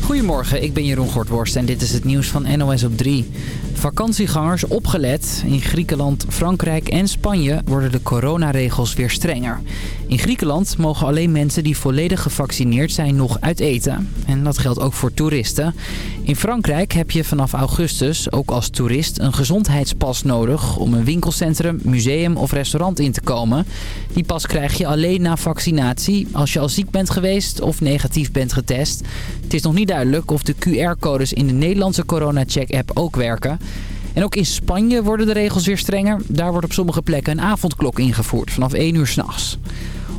Goedemorgen, ik ben Jeroen Gortworst en dit is het nieuws van NOS op 3. Vakantiegangers opgelet. In Griekenland, Frankrijk en Spanje worden de coronaregels weer strenger. In Griekenland mogen alleen mensen die volledig gevaccineerd zijn nog uit eten. En dat geldt ook voor toeristen. In Frankrijk heb je vanaf augustus ook als toerist een gezondheidspas nodig... om een winkelcentrum, museum of restaurant in te komen. Die pas krijg je alleen na vaccinatie als je al ziek bent geweest of negatief bent getest. Het is nog niet duidelijk of de QR-codes in de Nederlandse corona-check-app ook werken... En ook in Spanje worden de regels weer strenger. Daar wordt op sommige plekken een avondklok ingevoerd vanaf 1 uur s'nachts.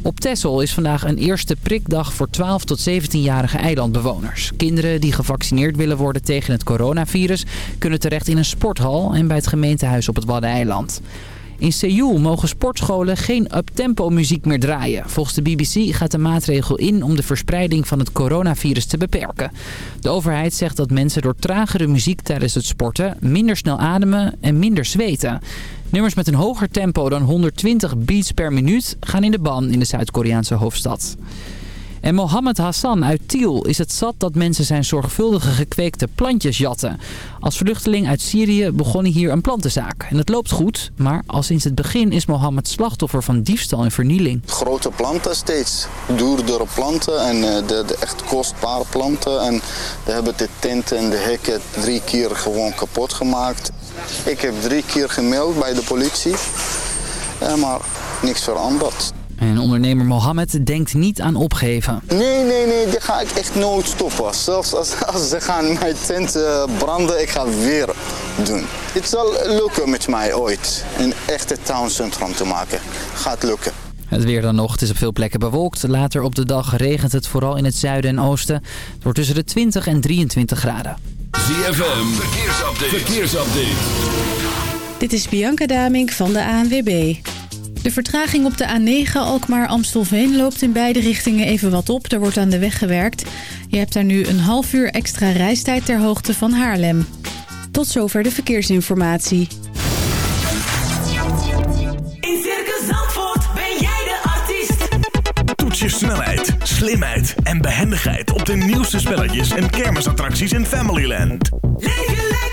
Op Texel is vandaag een eerste prikdag voor 12 tot 17-jarige eilandbewoners. Kinderen die gevaccineerd willen worden tegen het coronavirus... kunnen terecht in een sporthal en bij het gemeentehuis op het Waddeneiland. In Seoul mogen sportscholen geen uptempo muziek meer draaien. Volgens de BBC gaat de maatregel in om de verspreiding van het coronavirus te beperken. De overheid zegt dat mensen door tragere muziek tijdens het sporten minder snel ademen en minder zweten. Nummers met een hoger tempo dan 120 beats per minuut gaan in de ban in de Zuid-Koreaanse hoofdstad. En Mohammed Hassan uit Tiel is het zat dat mensen zijn zorgvuldige gekweekte plantjes jatten. Als vluchteling uit Syrië begon hij hier een plantenzaak. En het loopt goed, maar al sinds het begin is Mohammed slachtoffer van diefstal en vernieling. Grote planten steeds, duurdere planten en eh, de, de echt kostbare planten. En we hebben de tenten en de hekken drie keer gewoon kapot gemaakt. Ik heb drie keer gemeld bij de politie, eh, maar niks veranderd. En ondernemer Mohammed denkt niet aan opgeven. Nee, nee, nee, dit ga ik echt nooit stoppen. Zelfs als, als ze gaan mijn tent uh, branden, ik ga weer doen. Het zal lukken met mij ooit, een echte towncentrum te maken. Gaat lukken. Het weer dan nog. Het is op veel plekken bewolkt. Later op de dag regent het vooral in het zuiden en oosten. Het wordt tussen de 20 en 23 graden. ZFM, verkeersupdate. verkeersupdate. Dit is Bianca Damink van de ANWB. De vertraging op de A9 Alkmaar-Amstelveen loopt in beide richtingen even wat op. Er wordt aan de weg gewerkt. Je hebt daar nu een half uur extra reistijd ter hoogte van Haarlem. Tot zover de verkeersinformatie. In Circus Zandvoort ben jij de artiest. Toets je snelheid, slimheid en behendigheid op de nieuwste spelletjes en kermisattracties in Familyland. Leef lekker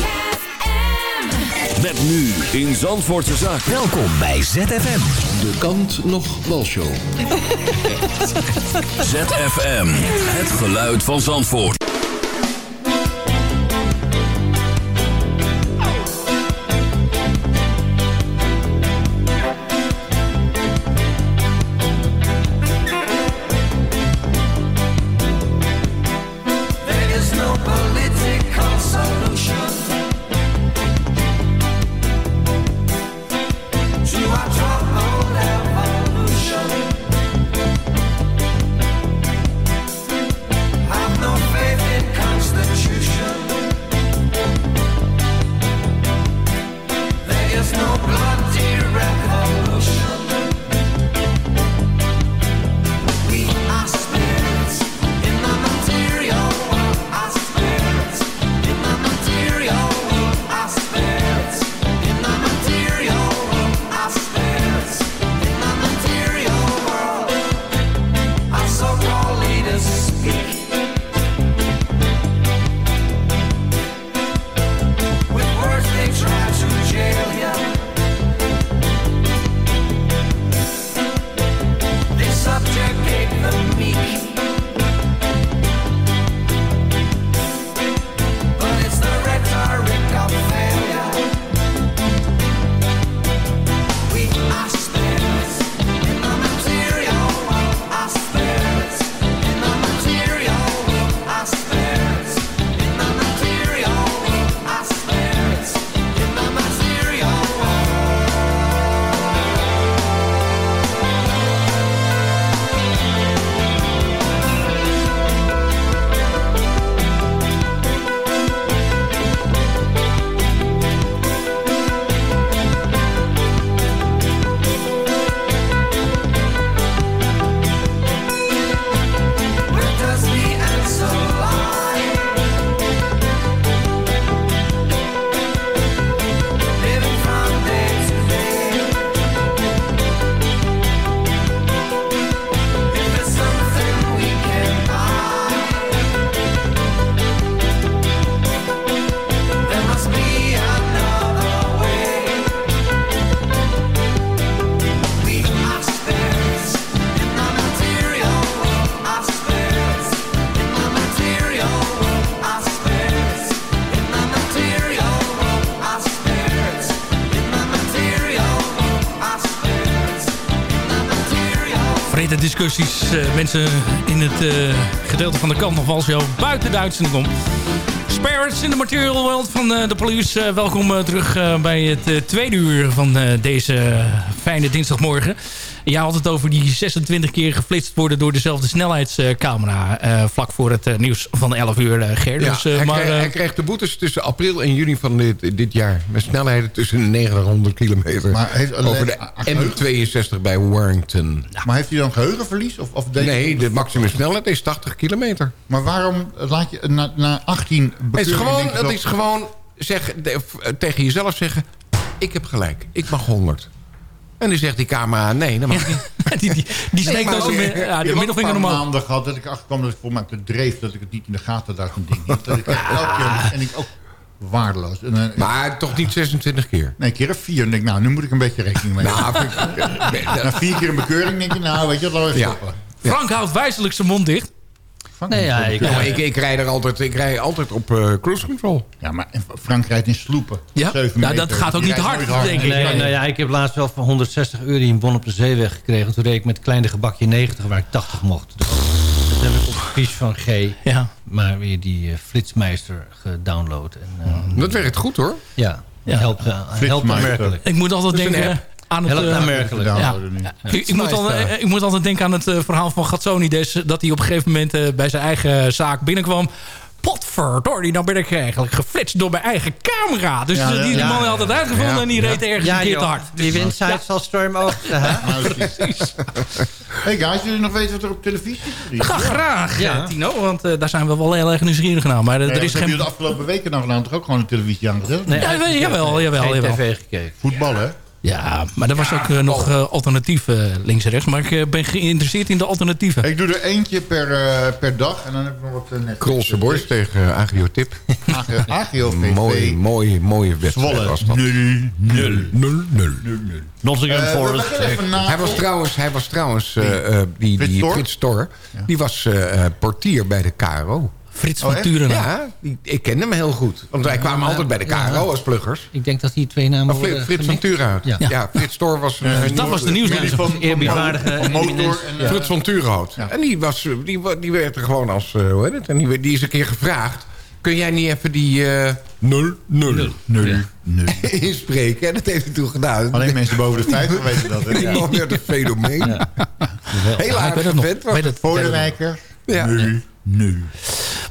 Met nu in Zandvoortse Zaak. Welkom bij ZFM. De kant nog walshow. ZFM, het geluid van Zandvoort. Discussies. eh, mensen in het eh, gedeelte van de kant nog wel zo buiten de uitzending om. Spirits in the Material World van eh, de Police. Welkom terug bij het tweede uur van deze fijne dinsdagmorgen. Jij had het over die 26 keer geflitst worden door dezelfde snelheidscamera. eh, vlak voor het eh, nieuws van 11 uur, eh, Ger. Ja, dus, eh, hij, maar, kreeg, eh, hij kreeg de boetes tussen april en juni van dit, dit jaar. Met snelheden tussen 900 kilometer. Maar heeft over de ah, geheugen- M62 bij Warrington. Maar heeft hij dan geheugenverlies? Of, of deed- Nee, de maximum snelheid is 80 kilometer. Maar waarom laat je na, na 18 Het is gewoon, dat is gewoon zeg, de- f- tegen jezelf zeggen... ik heb gelijk, ik mag 100. En dan zegt die camera, nee, dat mag niet. die, die, die steekt maar als een ook- mi- Ik ja, de heb middelvinger omhoog. maanden gehad dat ik achterkwam dat ik voor mij te dreef... dat ik het niet in de gaten had, een ding. Dat ik elke keer, en ik ook waardeloos. En, dan- Maar toch niet 26 keer. nee, een keer of vier. En denk ik, nou, nu moet ik een beetje rekening mee Nou, houden. ik- Na vier keer een bekeuring denk je, nou, weet je, wat, laten we Ja. stoppen. Frank houdt wijselijk zijn mond dicht. Nee, ja, ik-. Ja, ik, ik, rij er altijd, ik rij altijd op eh, cruise control. Ja, maar Frank rijdt in sloepen. Ja? Dat gaat ook niet hard, denk ik. Nee, Nee. nou ja, ik heb laatst wel voor 160 euro een bon op de zeeweg gekregen. Toen reed ik met een kleine gebakje 90 waar ik 80 mocht. Dus dat heb ik op advies van G. Ja. Maar weer die eh, Flitsmeister gedownload. En, eh, Dat werkt goed hoor. ja, Ja. helpt, helpt aanmerkelijk. Ik moet altijd denken app. Aan het... Helpt eh, aanmerkelijk. Ja. Ja. downloaden nu. Ik, ik, moet altijd, eh, ik moet altijd denken aan het eh, verhaal van Gatsonides... dat hij op een gegeven moment eh, bij zijn eigen zaak binnenkwam... Potverdorie, nou ben ik eigenlijk geflitst door mijn eigen camera. Dus Ja, eh, die, die ja, man had het uitgevonden Ja, en die reed ergens een keer te hard. Dus, die windzijd zal storm ook. Nou, precies. Hey guys, jullie nog weten wat er op televisie is? Ga graag, Ja. eh, Tino, want eh, daar zijn we wel heel erg nieuwsgierig naar. Maar eh, Nee, er is geen... jullie de afgelopen weken nou gedaan toch ook gewoon de televisie aangezet? Nee, Ja, jawel, jawel, jawel. Geen jawel. tv gekeken. Voetbal, hè? Ja, maar er was ook eh, nog eh, alternatief eh, links en rechts. Maar ik eh, ben geïnteresseerd in de alternatieven. Ik doe er eentje per, eh, per dag en dan heb ik nog wat uh, net. Krolse Boys tegen uh, Agriotip. AGOVV. Mooi, mooi, mooie wedstrijd Zwolle. was dat. 0, 0. 0-0. Nottingham Forest. Hij was trouwens, hij was trouwens eh, eh, die, die? Frits Thor, die was eh, eh, portier bij de KRO. Frits Oh, van? Turenhout. Ja, die, ik kende hem heel goed. Want wij kwamen altijd bij de KRO als pluggers. Ik denk dat die twee namen Maar worden Frits van. Turenhout. Ja. Ja. Frits Thor was... een- een dat was de nieuwslezer. Jullie van, Eerbiedwaardige van, van motor en... eh, Frits van Turenhout. Ja. En die, was, eh, die, werd er gewoon als... eh, hoe heet het? En die, is een keer gevraagd... Kun jij niet even die eh 0 0 0, 0. inspreken? En dat heeft hij toen gedaan. Alleen mensen boven de 50 weten dat, hè? Die man werd een fenomeen. Heel Ja, aardig vent. was Weet het. Voordewijker. Ja. 0, 0.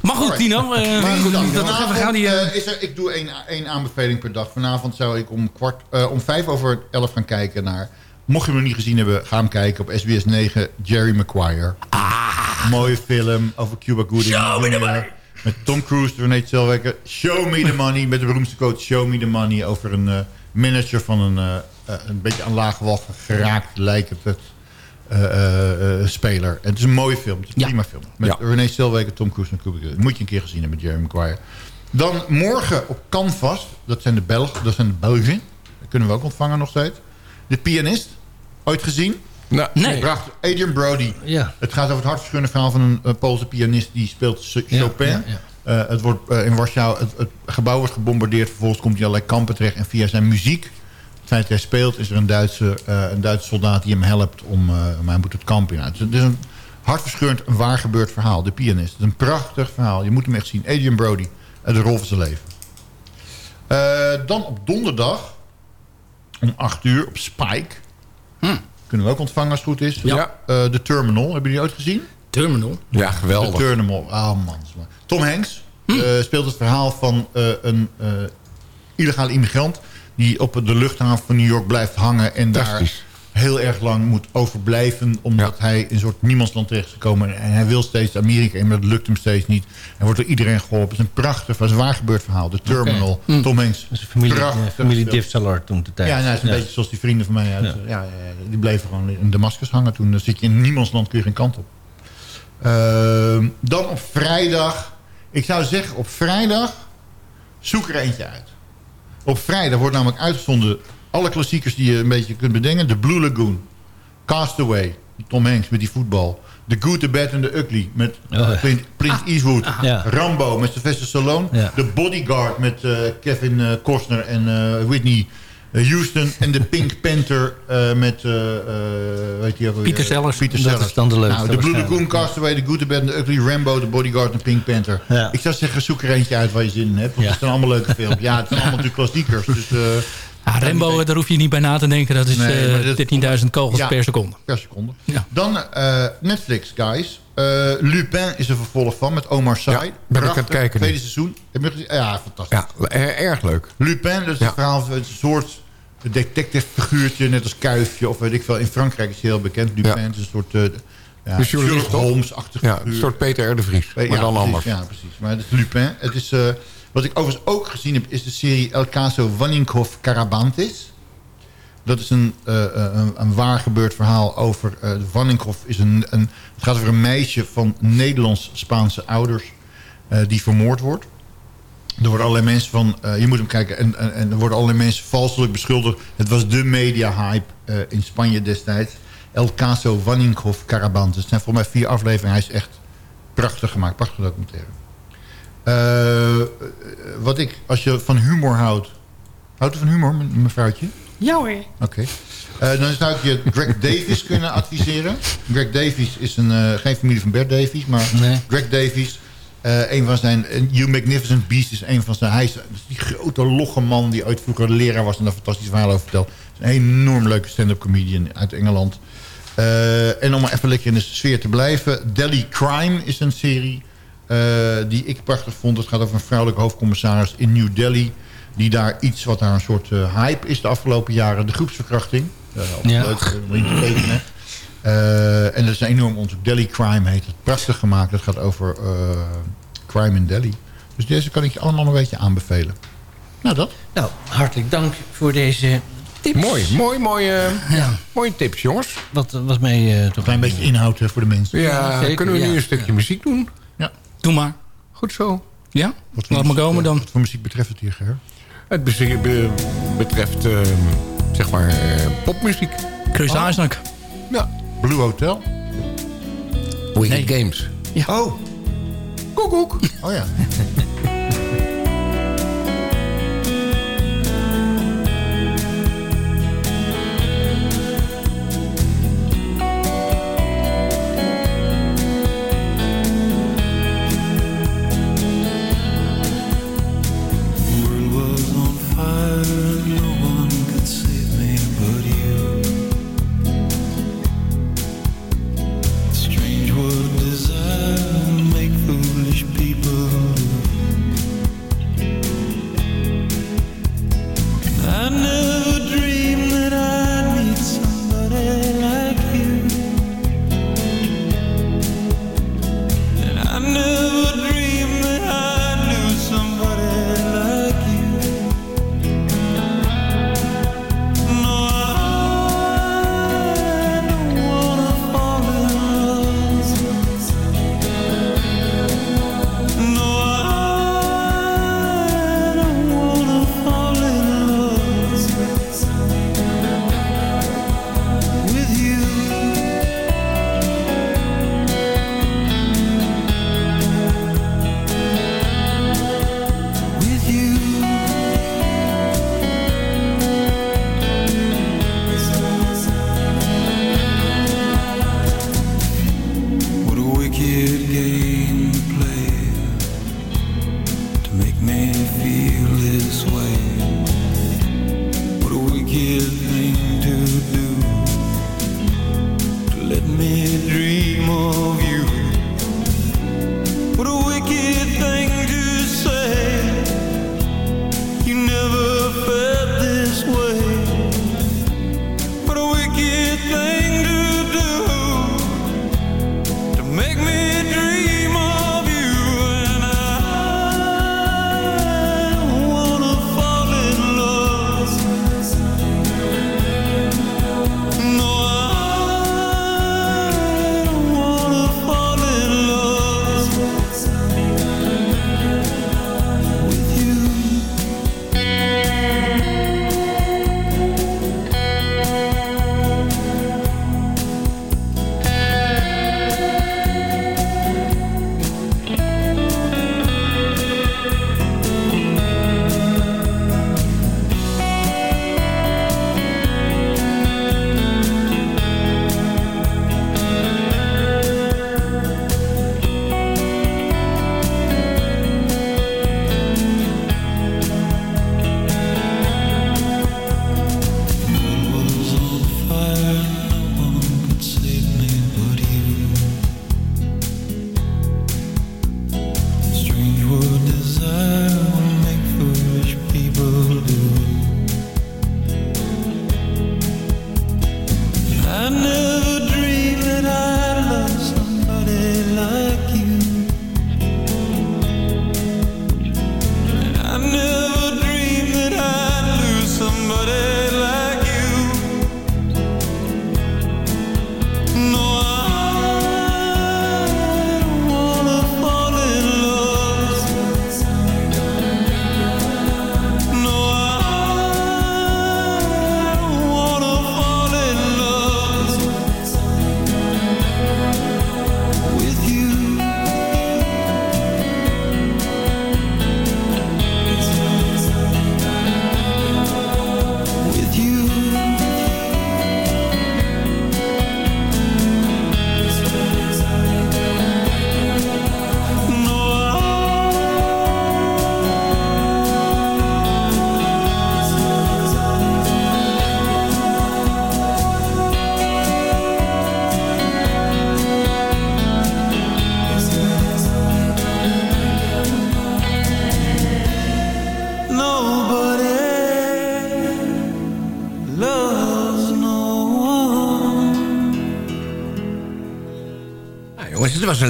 Maar goed, Tino. eh, Maar goed, dan, dat- we vanavond gaan die... eh, is er, ik doe één, één aanbeveling per dag. Vanavond zou ik om, kwart, eh, om vijf over elf gaan kijken naar... Mocht je hem nog niet gezien hebben, ga hem kijken op SBS 9. Jerry Maguire. Mooie film over Cuba Gooding. Jr. Met Tom Cruise, René Zellweger. Show me the money. Met de beroemdste quote Show me the money. Over een manager van een, een beetje aan wal geraakt lijkt het. Eh, eh, eh, speler. En het is een mooie film. Het is een Ja. prima film. Met Ja. René Zellweger, Tom Cruise en. Moet je een keer gezien hebben met Jerry Maguire. Dan morgen op Canvas. Dat zijn de Belgen. Dat zijn de Belgen. Dat kunnen we ook ontvangen nog steeds. De pianist. Ooit gezien? Nou, Nee. Bracht Adrian Brody. Ja. Het gaat over het hartverscheurende verhaal van een Poolse pianist... die speelt Chopin. ja, ja. Eh, het wordt in Warschau... Het, het gebouw wordt gebombardeerd. Vervolgens komt hij allerlei kampen terecht. En via zijn muziek... Feit dat hij speelt... is er een Duitse, eh, een Duitse soldaat die hem helpt... om eh, maar hij moet het kamp in uit. Dus het is een hartverscheurend, een waar gebeurd verhaal. De pianist. Het is een prachtig verhaal. Je moet hem echt zien. Adrian Brody. En de rol van zijn leven. Eh, dan op donderdag... om 8 uur op Spike... Kunnen we ook ontvangen als het goed is. Ja. Eh, de Terminal. Hebben jullie die ooit gezien? Terminal. Ja, De geweldig. Terminal. Ah man. Tom Hanks eh, speelt het verhaal van eh, een eh, illegale immigrant... die op de luchthaven van New York blijft hangen... en daar heel erg lang moet overblijven... omdat hij in een soort niemandsland terecht is gekomen. En hij wil steeds Amerika in, maar dat lukt hem steeds niet. Hij wordt door iedereen geholpen. Het is een prachtig, een waar gebeurd verhaal. De Terminal. Tom Hanks. Dat is een familie, Prachtig eh, familie toen de tijd. Ja, nou, het is een beetje zoals die vrienden van mij uit. Ja. Ja, ja, die bleven gewoon in Damascus hangen. Toen Dan zit je in niemandsland, kun je geen kant op. Ehm, dan op vrijdag. Ik zou zeggen, op vrijdag zoek er eentje uit. Op vrijdag wordt namelijk uitgezonden alle klassiekers die je een beetje kunt bedenken. The Blue Lagoon, Castaway, Tom Hanks met die voetbal. The Good, The Bad and The Ugly met Oh, ja. Clint, Clint Eastwood. Ja. Rambo met Sylvester Stallone. Ja. The Bodyguard met eh, Kevin eh, Costner en eh, Whitney Houston en de Pink Panther eh, met... eh, eh, weet je? Pieter Sellers. Pieter Dat Sellers. is dan de leukste Nou, de Blue. Lagoon, Castaway, The Good, The Bad, The Ugly, Rambo, The Bodyguard en Pink Panther. Ja. Ik zou zeggen, zoek er eentje uit waar je zin in hebt. Want Ja. het zijn allemaal leuke films. Ja, het zijn allemaal natuurlijk klassiekers. Dus, eh, Ja, Rembo, daar hoef je niet bij na te denken. Dat is Nee, eh, maar dit- 13.000 kogels Ja. per seconde. per seconde. Ja. Dan eh, Netflix, guys. Eh, Lupin is een vervolg van met Omar Sy. Ja, ben ik aan het kijken nu. Tweede seizoen. Ja, fantastisch. Ja, er- erg leuk. Lupin, dat is Ja. een verhaal van een soort detective figuurtje, net als Kuifje. Of weet ik veel. In Frankrijk is hij heel bekend. Lupin Ja. is een soort uh, ja, journalist, Sherlock toch? Holmes-achtig Ja, figuur. een soort Peter R. de Vries. Maar dan precies, anders. Ja, precies. Maar het is Lupin. Het is, eh, wat ik overigens ook gezien heb, is de serie El Caso Wanninkhoff Carabantes. Dat is een, eh, eh, een, een waar gebeurd verhaal over... Wanninkhoff is een, een... Het gaat over een meisje van Nederlands-Spaanse ouders... die vermoord wordt. Er worden allerlei mensen van... je moet hem kijken. En, en, er worden allerlei mensen valselijk beschuldigd. Het was de media-hype in Spanje destijds. El Caso Wanninkhoff Carabantes. Het zijn volgens mij vier afleveringen. Hij is echt prachtig gemaakt. Prachtig documentaire. Wat ik... Als je van humor houdt... Houdt u van humor, me- mevrouwtje? Ja hoor. Oké. Eh, dan zou ik je Greg Davies kunnen adviseren. Greg Davies is een, eh, geen familie van Bert Davies, maar Nee. Greg Davies, eh, een van zijn, You Magnificent Beast is een van zijn, hij is, die grote logge man die ooit vroeger leraar was en daar fantastisch verhaal over vertelt. Is een enorm leuke stand-up comedian uit Engeland. En om maar even lekker in de sfeer te blijven, Delhi Crime is een serie die ik prachtig vond. Het gaat over een vrouwelijke hoofdcommissaris in New Delhi. Die daar iets wat daar een soort eh, hype is de afgelopen jaren. De groepsverkrachting. Uh, Ja. Leuk, eh, niet vergeten, hè. Eh, en dat is een enorm onderzoek. Delhi Crime heet het. Prachtig gemaakt. Het gaat over eh, crime in Delhi. Dus deze kan ik je allemaal een beetje aanbevelen. Nou, dat. Nou, hartelijk dank voor deze tips. Mooi, mooi, mooi, eh, ja. mooie tips, jongens. Wat was mij eh, toch Een klein beetje inhoud eh, voor de mensen. Ja, zeker, kunnen we nu ja. een stukje muziek doen? Doe maar. Goed zo. Ja? Wat voor Laat me komen eh, dan. Wat voor muziek betreft het hier, Ger? Het be- be- betreft, eh, zeg maar, eh, popmuziek. Chris Oh. Isaac. Ja. Blue Hotel? Wicked Nee. Games. Oh. Koekoek. Oh ja.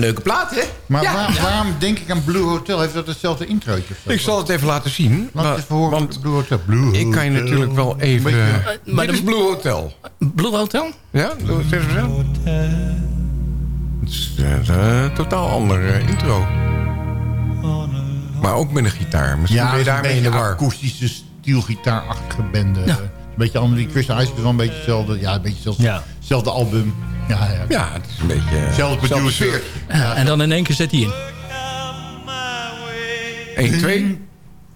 leuke plaat, hè? Maar Ja. waar- waarom denk ik aan Blue Hotel? Heeft dat hetzelfde introotje? Ik zal het even laten zien. Laat maar- het even horen. want Blue Hotel. Blue ik kan je Hotel. natuurlijk wel even... Beetje- Uh, maar dit de- is Blue Hotel. Blue Hotel? Ja, even zo. Het is eh, een totaal ander eh, intro. Maar ook met een gitaar. Misschien Ja, ben je daarmee in de beetje war. akoestische stielgitaarachtige bende. Een beetje anders. Die Chris Isaac is wel een beetje hetzelfde. Ja, een beetje hetzelfde, Ja. hetzelfde album. Ja, ja. Ja, het is een beetje... eh, zelfde producer. Ja, en dan in één keer zet hij in. 1, 2.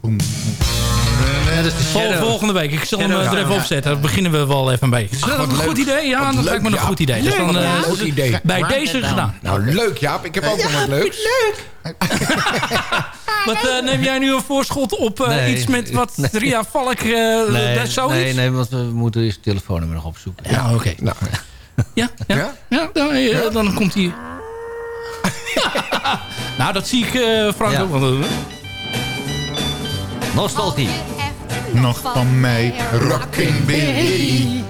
Boem. Ja, dat is Vol- volgende week. Ik zal hem Shadow. eh, er even Ja. opzetten. Dan beginnen we wel even mee. Is dat wat een leuk. goed idee? Ja, Wat dat leuk, lijkt me een goed idee. Dus Leuk, dan, wat eh, een goed idee. bij deze down. gedaan. Nou, leuk Jaap. Ik heb ook nog wat leuks. Wat eh, neem jij nu een voorschot op eh, Nee. iets met wat Nee. Ria Valk... eh Nee, zoiets? nee, nee, want we moeten eerst het telefoonnummer nog opzoeken. Ja, oké. Nou, Ja, ja, Ja? ja? dan, eh, dan komt hij... nou, dat zie ik eh Frank Ja. ook wel. doen. Nostalgie. Nog van mij, Rocking Billy.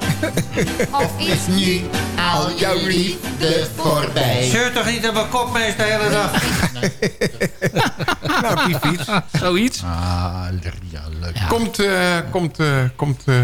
Of is nu al jouw liefde voorbij? Zeur toch niet op mijn kop meest de hele dag? nou, die fiets. Zoiets. Ah, ja, leuk. Komt, eh, komt, eh, komt... eh,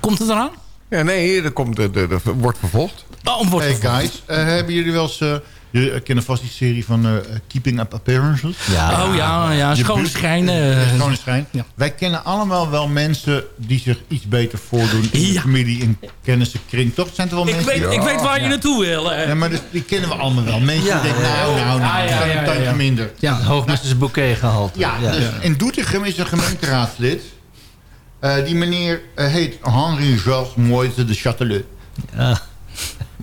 Komt het eraan? Ja, nee, er, komt, er, er, er wordt vervolgd. Oh, wordt Hey vervolgd. guys, eh, hebben jullie wel eens... eh, jullie kennen vast die serie van eh, Keeping Up Appearances? Ja. Oh ja, ja, Je schone schijn. eh, Ja, Schone schijn. Ja. Wij kennen allemaal wel mensen die zich iets beter voordoen... in Ja. de familie, in kennissenkring. Toch zijn er wel ik, mensen... weet, die- ik weet waar je naartoe wil. eh. Ja, maar dus, die kennen we allemaal wel. Mensen Ja. die denken, nou, nou, nou, ja, een tandje minder. Ja, Hoogmesters bouquet gehaald. Ja, dus in Doetinchem is een gemeenteraadslid. Eh, die meneer eh, heet Henri-Georges Moise de Châtelet. Ja.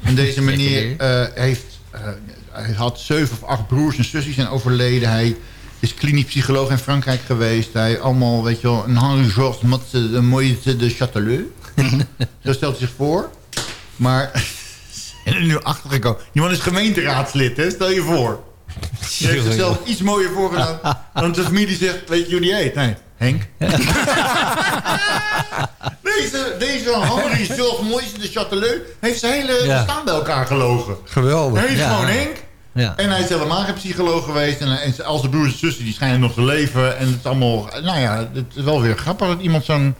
En deze meneer eh, heeft, hij had zeven of acht broers en zussen die zijn overleden. Hij is klinisch psycholoog in Frankrijk geweest. Hij allemaal, weet je wel, een Henri-Georges Moise de Châtelet. Zo stelt hij zich voor. Maar er nu achtergekomen. Die man is gemeenteraadslid, hè? stel je voor. Die heeft zichzelf iets mooier voorgedaan dan de familie zegt, weet je hoe die heet? Nee, Henk. deze, deze Henri Georges Moise de Châtelet heeft zijn hele Ja. bestaan bij elkaar gelogen. Geweldig. Hij is Ja. gewoon Henk. Ja. En hij is helemaal geen psycholoog geweest. En, en al zijn broers en zussen die schijnen nog te leven. En het is allemaal... Nou ja, het is wel weer grappig dat iemand zo'n...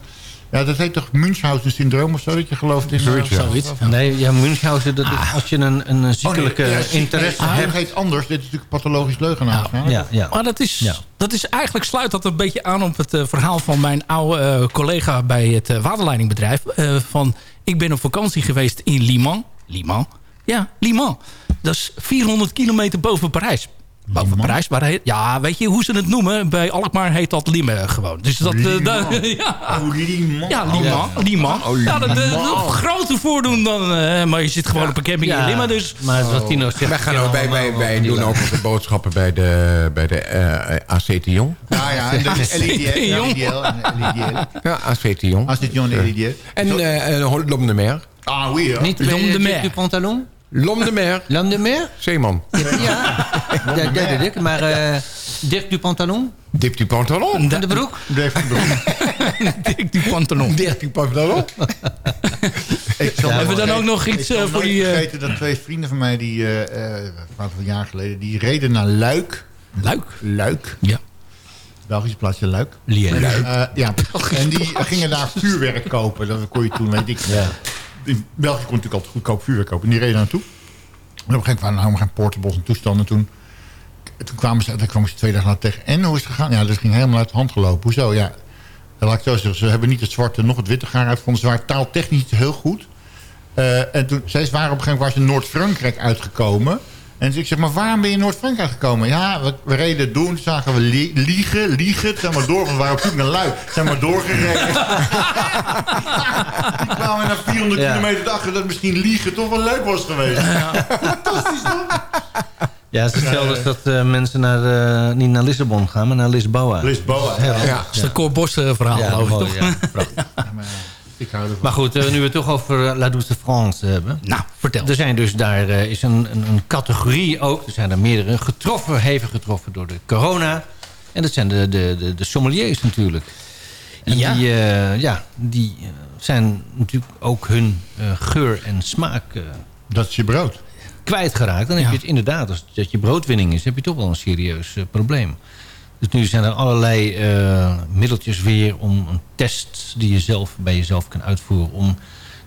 Ja, dat heet toch Munchausen-syndroom of zo? Dat je gelooft in... Zoiets, ja. zoiets. Nee, ja, Münchhausen, dat is als je een, een ziekelijke Oh, nee, ja, ziek- interesse nee, hebt. Het heet anders. Dit is natuurlijk pathologisch leugenaar. hè? Ja, ja. Maar dat is, Ja. dat is eigenlijk sluit dat een beetje aan op het eh, verhaal van mijn oude eh, collega bij het eh, waterleidingbedrijf. Eh, van ik ben op vakantie geweest in Liman. Liman? Ja, Liman. Dat is 400 kilometer boven Parijs. Boven Liman? Parijs, maar heet, ja, weet je hoe ze het noemen? Bij Alkmaar heet dat Limmen gewoon. Dus dat, eh, Liman. dat- ja. Oh, Liman. Ja, Liman. Liman. Ja, dat, dat, dat groter voordoen dan... eh, maar je zit gewoon op een camping in Limmen, dus... Maar wat Tino zegt... Wij, gaan ook, wij, wij, wij doen ook onze boodschappen bij de, bij de eh AC Tion. Ja, ja. En is LIDL. Jong. LIDL en LIDL. Ja, AC Tion. Assistion de LIDL. En eh eh, L'Homme de Mer. Ah, oui, ja. Niet L'homme de de mer. du pantalon? L'Homme de Mer. L'homme de mer? Zeeman. Ja, dat dat ik. Maar eh Dirk du pantalon? Dip du pantalon. En de broek? Dave van Broek. Dik die pantalon. Dip du pantalon. Ik hebben we dan ook nog iets, ik eh, voor die, eh, vergeten dat twee vrienden van mij, die, een aantal jaar geleden, die reden naar Luik. Luik. Luik. Ja. Belgisch plaatsje Luik. Liège. Eh, ja, en die gingen daar vuurwerk kopen. Dat kon je toen, weet ik. Ja. In België kon je natuurlijk altijd goedkoop vuurwerk kopen. En die reden naartoe. En op een gegeven moment waren nou geen portables en toestanden. Toen, toen kwamen ze, daar kwamen ze twee dagen later tegen. En hoe is het gegaan? Ja, dat ging helemaal uit de hand gelopen. Hoezo? Ja, laat ik zo zeggen. Ze hebben niet het zwarte, nog het witte gaar uitgevonden. Ze waren taaltechnisch heel goed. Eh, en toen, zij waren op een gegeven moment waren ze Noord-Frankrijk uitgekomen. En dus ik zeg, maar waarom ben je in Noord-Frankrijk gekomen? Ja, we, we reden doen, zagen we li- liegen, liegen. Zijn maar door, want we waren op zoek naar Luik. Zijn maar doorgereden. Die kwamen na 400 Ja. kilometer achter dat misschien liegen toch wel leuk was geweest. Fantastisch toch? Ja, het is hetzelfde als dat eh, mensen naar, eh, niet naar Lissabon gaan, maar naar Lisboa. Lisboa. Ja. Ja. Dat is de Cor Bos verhaal, Ja, geloof ik, mooi, toch? ja. Prachtig. Ik hou ervan. Maar goed, eh, nu we het toch over eh, La Douce France hebben. Nou, vertel. Er zijn dus daar eh, is een, een, een categorie ook. Er zijn er meerdere getroffen, hevig getroffen door de corona. En dat zijn de, de, de, de sommeliers natuurlijk. En Ja. die, ja, die zijn natuurlijk ook hun geur en smaak... eh, Dat is je brood. kwijtgeraakt... dan heb je het inderdaad, als dat je broodwinning is... heb je toch wel een serieus probleem. Dus nu zijn er allerlei eh, middeltjes weer om een test... die je zelf bij jezelf kan uitvoeren... om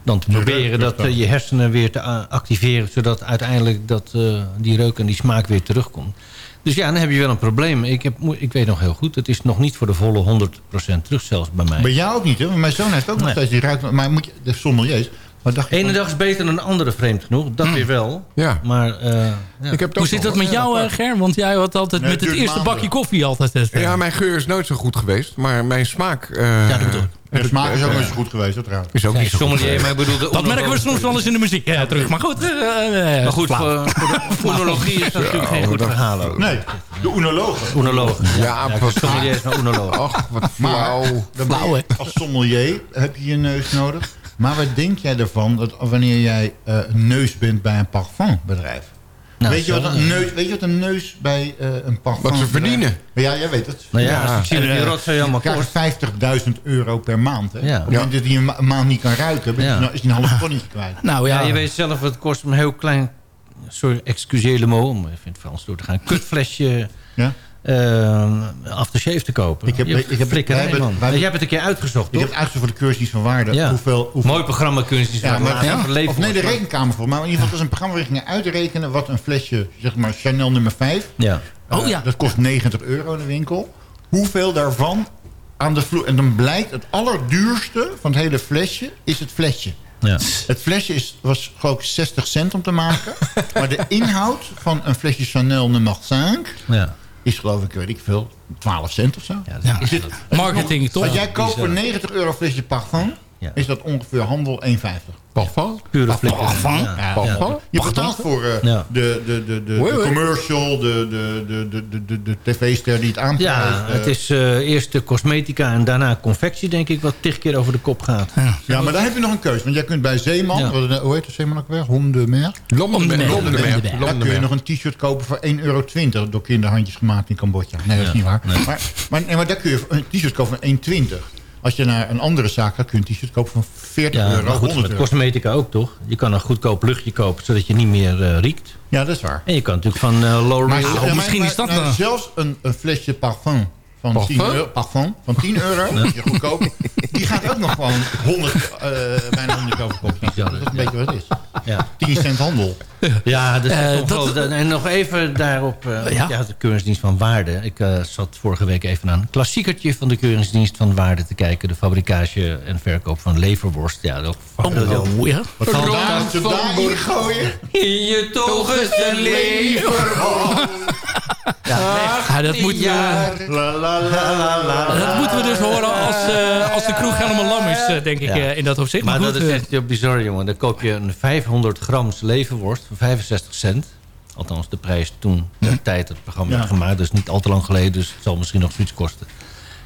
dan te proberen dat eh, je hersenen weer te activeren... zodat uiteindelijk dat, eh, die reuk en die smaak weer terugkomt. Dus ja, dan heb je wel een probleem. Ik, heb, ik weet nog heel goed, het is nog niet voor de volle 100% terug zelfs bij mij. Bij jou ook niet, hè? Mijn zoon heeft ook nog steeds die ruikt. Maar moet je, de sommeliers. Wat dacht je Ene van- dag is beter dan de andere, vreemd genoeg. Dat weer wel. Ja. Maar eh, ja. Ik heb het Hoe ook zit dat met jou, eh, Ger? Want jij had altijd Nee, met het eerste maanden. bakje koffie altijd... eh, Ja, mijn geur is nooit zo goed geweest. Maar mijn smaak... eh, Ja, doe het. De smaak is ook niet zo goed geweest, trouwens. Is ook niet zo goed maar ik bedoel... Dat merken we soms wel eens in de muziek eh, terug. Maar goed, Maar goed, voor, voor de oenologie is dat natuurlijk geen goed verhaal ook. Nee, de oenologen. Oenologen. Ja, Ja, sommelier is maar oenoloog. Och, wat flauw. als sommelier heb je je neus nodig. Maar wat denk jij ervan dat wanneer jij eh, een neus bent bij een parfumbedrijf? Nou, weet, je wat een neus, weet je wat een neus bij eh, een parfum... Wat ze verdienen. Ja, jij weet het. Nou ja, als ik zie die eh, rotzooi allemaal je kost. krijgt 50.000 euro per maand. Hè? Ja. Op het moment dat hij een, ma- een maand niet kan ruiken, ben je- Ja. nou, is hij een half tonnetje kwijt. Nou ja, Ja, je weet zelf, het kost een heel klein... Sorry, excuseer le mot, om even in het Frans door te gaan. Kutflesje Ja? Uh, aftershave te kopen. Ik heb- Je hebt ik heb- flikkerij, wij hebben- man. wij hebben- jij hebt het een keer uitgezocht, Ik toch? heb uitgezocht voor de cursus van waarde. Ja. Hoeveel, hoeveel, Mooi programma kunstjes. Ja, maar, ja. Of nee, de rekenkamer voor. Maar in ieder geval, dat is een programma waar je ging uitrekenen... wat een flesje, zeg maar Chanel nummer 5... Ja. Oh ja. Dat kost 90 euro in de winkel. Hoeveel daarvan aan de vloer... En dan blijkt het allerduurste van het hele flesje is het flesje. Ja. Het flesje is, was geloof ik 60 cent om te maken. maar de inhoud van een flesje Chanel nummer 5... Ja. Is geloof ik, weet ik veel, 12 cent of zo. Ja, is dit, marketing toch? Als jij koopt voor bizar. 90 euro flesje parfum... Ja. is dat ongeveer handel 1,50. Parfum? Pure. Parfum? Je betaalt voor eh, de, de, de, de, commercial, de, de, de, de, de, tv-ster die het aanprijst. Ja, eh. het is eh, eerst de cosmetica en daarna confectie, denk ik, wat tig keer over de kop gaat. Ja, maar dan heb je nog een keuze. Want jij kunt bij Zeeman, wat- hoe heet de Zeeman ook weer? Hom de Mer. Daar kun je nog een t-shirt kopen voor 1,20 euro door kinderhandjes gemaakt in Cambodja. Nee, dat is niet waar. Maar, maar daar kun je een t-shirt kopen voor 1,20. Als je naar een andere zaak gaat, kun je een t-shirt kopen voor 40 Ja, euro, goed, 100 met euro. cosmetica ook, toch? Je kan een goedkoop luchtje kopen, zodat je niet meer eh, riekt. Ja, dat is waar. En je kan natuurlijk van eh L'Oreal... Maar, maar- misschien maar- is dat nou, zelfs een, een flesje parfum van Parfum? 10 euro, parfum van 10 euro, dat je goedkoop, die gaat ook nog gewoon 100, eh bijna 100 euro kopen. Dat is een beetje wat het is. Ja. 10 cent handel. Ja, dat is Eh, echt dat- ongelooflijk. En nog even daarop... eh Ja? ja? de Keuringsdienst van Waarde. Ik eh, zat vorige week even naar een klassiekertje van de Keuringsdienst van Waarde te kijken. De fabricage en verkoop van leverworst. Ja, dat Oh, ja. Wat vandaan ze van daarin gooien? In je togen is een leverworst. Ja, dat, moeten we, La, la, la, la, la. dat moeten we dus horen als, eh, als de kroeg helemaal lam is, eh, denk ik, Ja. eh, in dat opzicht. Maar Maar, dat is echt heel bizar, jongen. Dan koop je een 500 grams leverworst voor 65 cent. Althans, de prijs toen, de tijd dat het programma Ja. werd gemaakt. Dus niet al te lang geleden, dus het zal misschien nog zoiets kosten.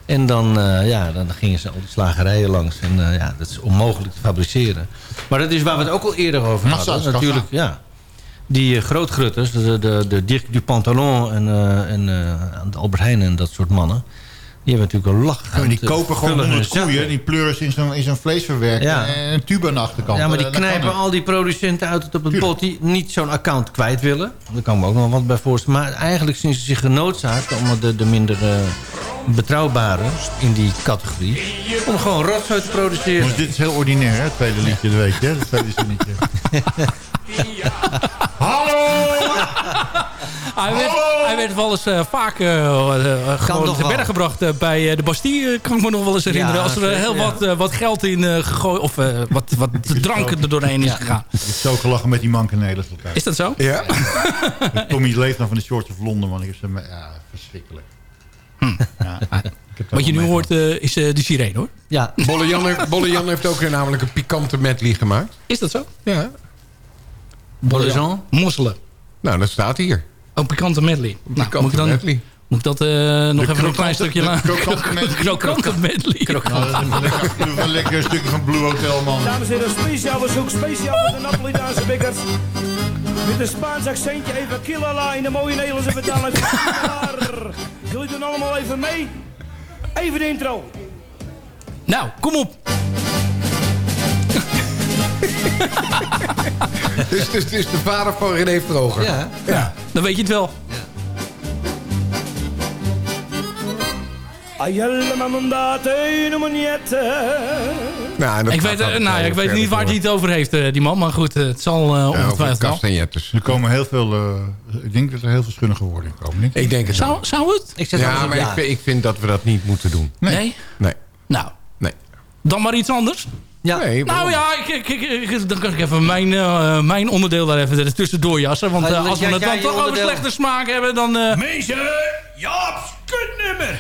En dan, eh, ja, dan gingen ze al die slagerijen langs. En eh, ja, dat is onmogelijk te fabriceren. Maar dat is waar we het ook al eerder over hadden. Natuurlijk, ja. Die uh, grootgrutters, de, de, de Dirk du Pantalon en, eh, en eh, de Albert Heijn en dat soort mannen... die hebben natuurlijk een lach. Ja, die kopen gewoon 100 koeien, die pleuren ze in zo'n in zo'n vleesverwerker Ja. en een tube aan de achterkant. Ja, maar die Eh, dat knijpen al die producenten uit het op het pot... die niet zo'n account kwijt willen. Daar kan me ook nog wat bij voorstellen. Maar eigenlijk zien ze zich genoodzaakt... om de, de minder eh, betrouwbare in die categorie... om gewoon rotzooi te produceren. Dit is heel ordinair, hè, het tweede liedje, dat weet je. hè, Het tweede zinnetje. Hallo! hij, werd, hij werd wel eens eh, vaak eh, eh, gewoon te bergen gebracht bij de Bastille. kan ik me nog wel eens herinneren. Ja, als er heel ja. wat, wat geld in eh, gegooid... of eh, wat, wat drank er doorheen is Ja. gegaan. Ik heb zo gelachen met die mankenelen elkaar. Is dat zo? Ja. Tommy leeft nog van de Shorts of Londen, man. Ik heb ze, ja, verschrikkelijk. Ja, heb dat Wat je nu hoort eh, is eh, de sirene, hoor. Ja, Bolle Jan, heeft, Bolle Jan heeft ook namelijk een pikante medley gemaakt. Is dat zo? Ja. Bollejean. Mosselen. Nou, dat staat hier. Oh, pikante medley. Nou, Pikante moet ik dan, medley. Moet ik dat eh, nog even een klein stukje laten? krokante medley. Krokante medley. Nou, dat is een lekker, stukje van Blue Hotel, man. Dames en heren, speciaal verzoek, speciaal voor de Napolitaanse bikkers. Met een Spaans accentje even kilala in de mooie Nederlandse vertaling. Jullie doen allemaal even mee? Even de intro. Nou, kom op. Dus, dus, dus de vader van René Vroger. Ja. Ja, dan weet je het wel. Aielle Nou, en dat Ik weet, eh, nou, ja, ik weet niet waar hij het over heeft, eh, die man. Maar goed, eh, het zal uh, Ja, ongetwijfeld wel. kastanjettes. Er komen heel veel... eh, ik denk dat er heel veel schunnige woorden in komen. Niet? Ik denk het Zou, wel. zou het? Ik zeg Ja, maar ik, ja. vind- ik vind dat we dat niet moeten doen. Nee? Nee. Nou, Nee. dan maar iets anders. Ja. Nee, Nou ja, ik, ik, ik- ik- dan kan ik even mijn, eh, mijn onderdeel daar even tussendoor jassen. Want Ja, als we ja, het ja, dan toch over slechte smaak hebben, dan... eh, Mensen, Jaap's kutnummer.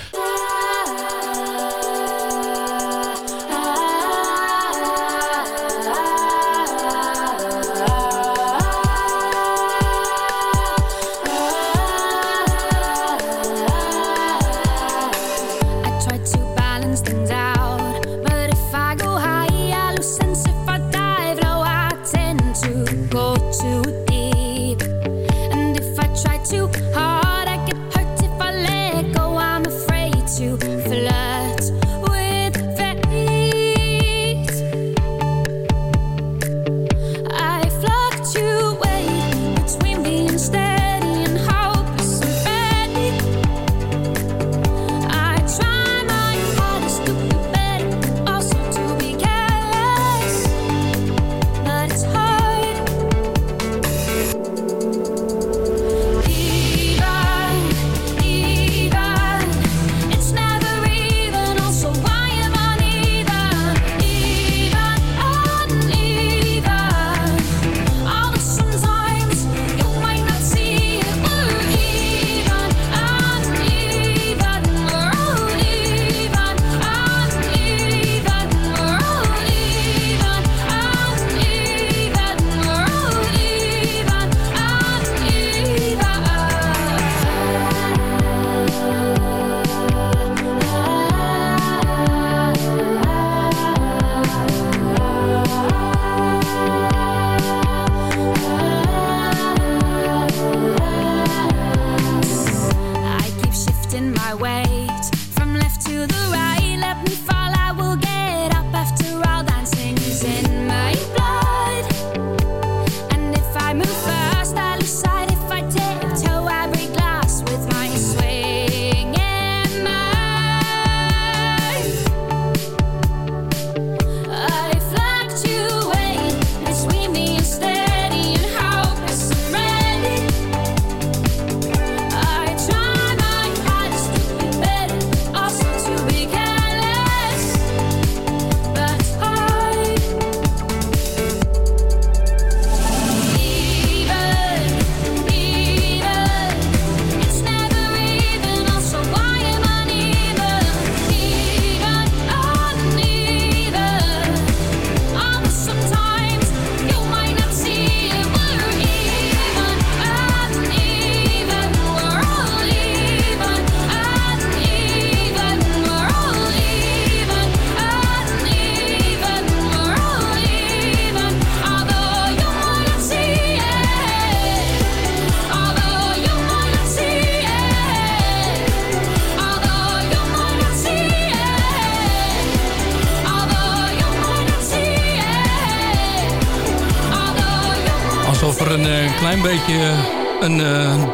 Een eh,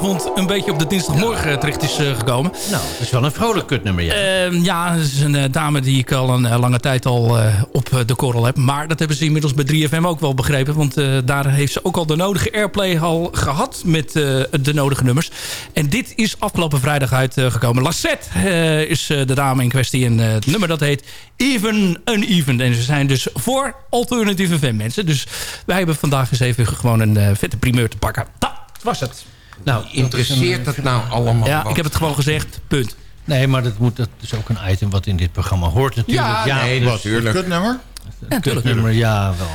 donderdagavond een beetje op de dinsdagmorgen terecht is eh, gekomen. Nou, dat is wel een vrolijk kutnummer, ja. Ehm, ja, dat is een eh, dame die ik al een eh, lange tijd al op de korrel heb. Maar dat hebben ze inmiddels bij 3FM ook wel begrepen. Want daar heeft ze ook al de nodige airplay al gehad met de nodige nummers. En dit is afgelopen vrijdag uitgekomen. Lassette is de dame in kwestie. En het nummer dat heet Even Uneven. En ze zijn dus voor alternatieve FM mensen. Dus wij hebben vandaag eens even gewoon een vette primeur te pakken. Dat was het. Nou, Interesseert dat nou allemaal Ja, wat? ik heb het gewoon gezegd. Punt. Nee, maar dat, moet, dat is ook een item wat in dit programma hoort natuurlijk. Ja, nee, Wat? natuurlijk. Kutnummer? een kutnummer, ja wel.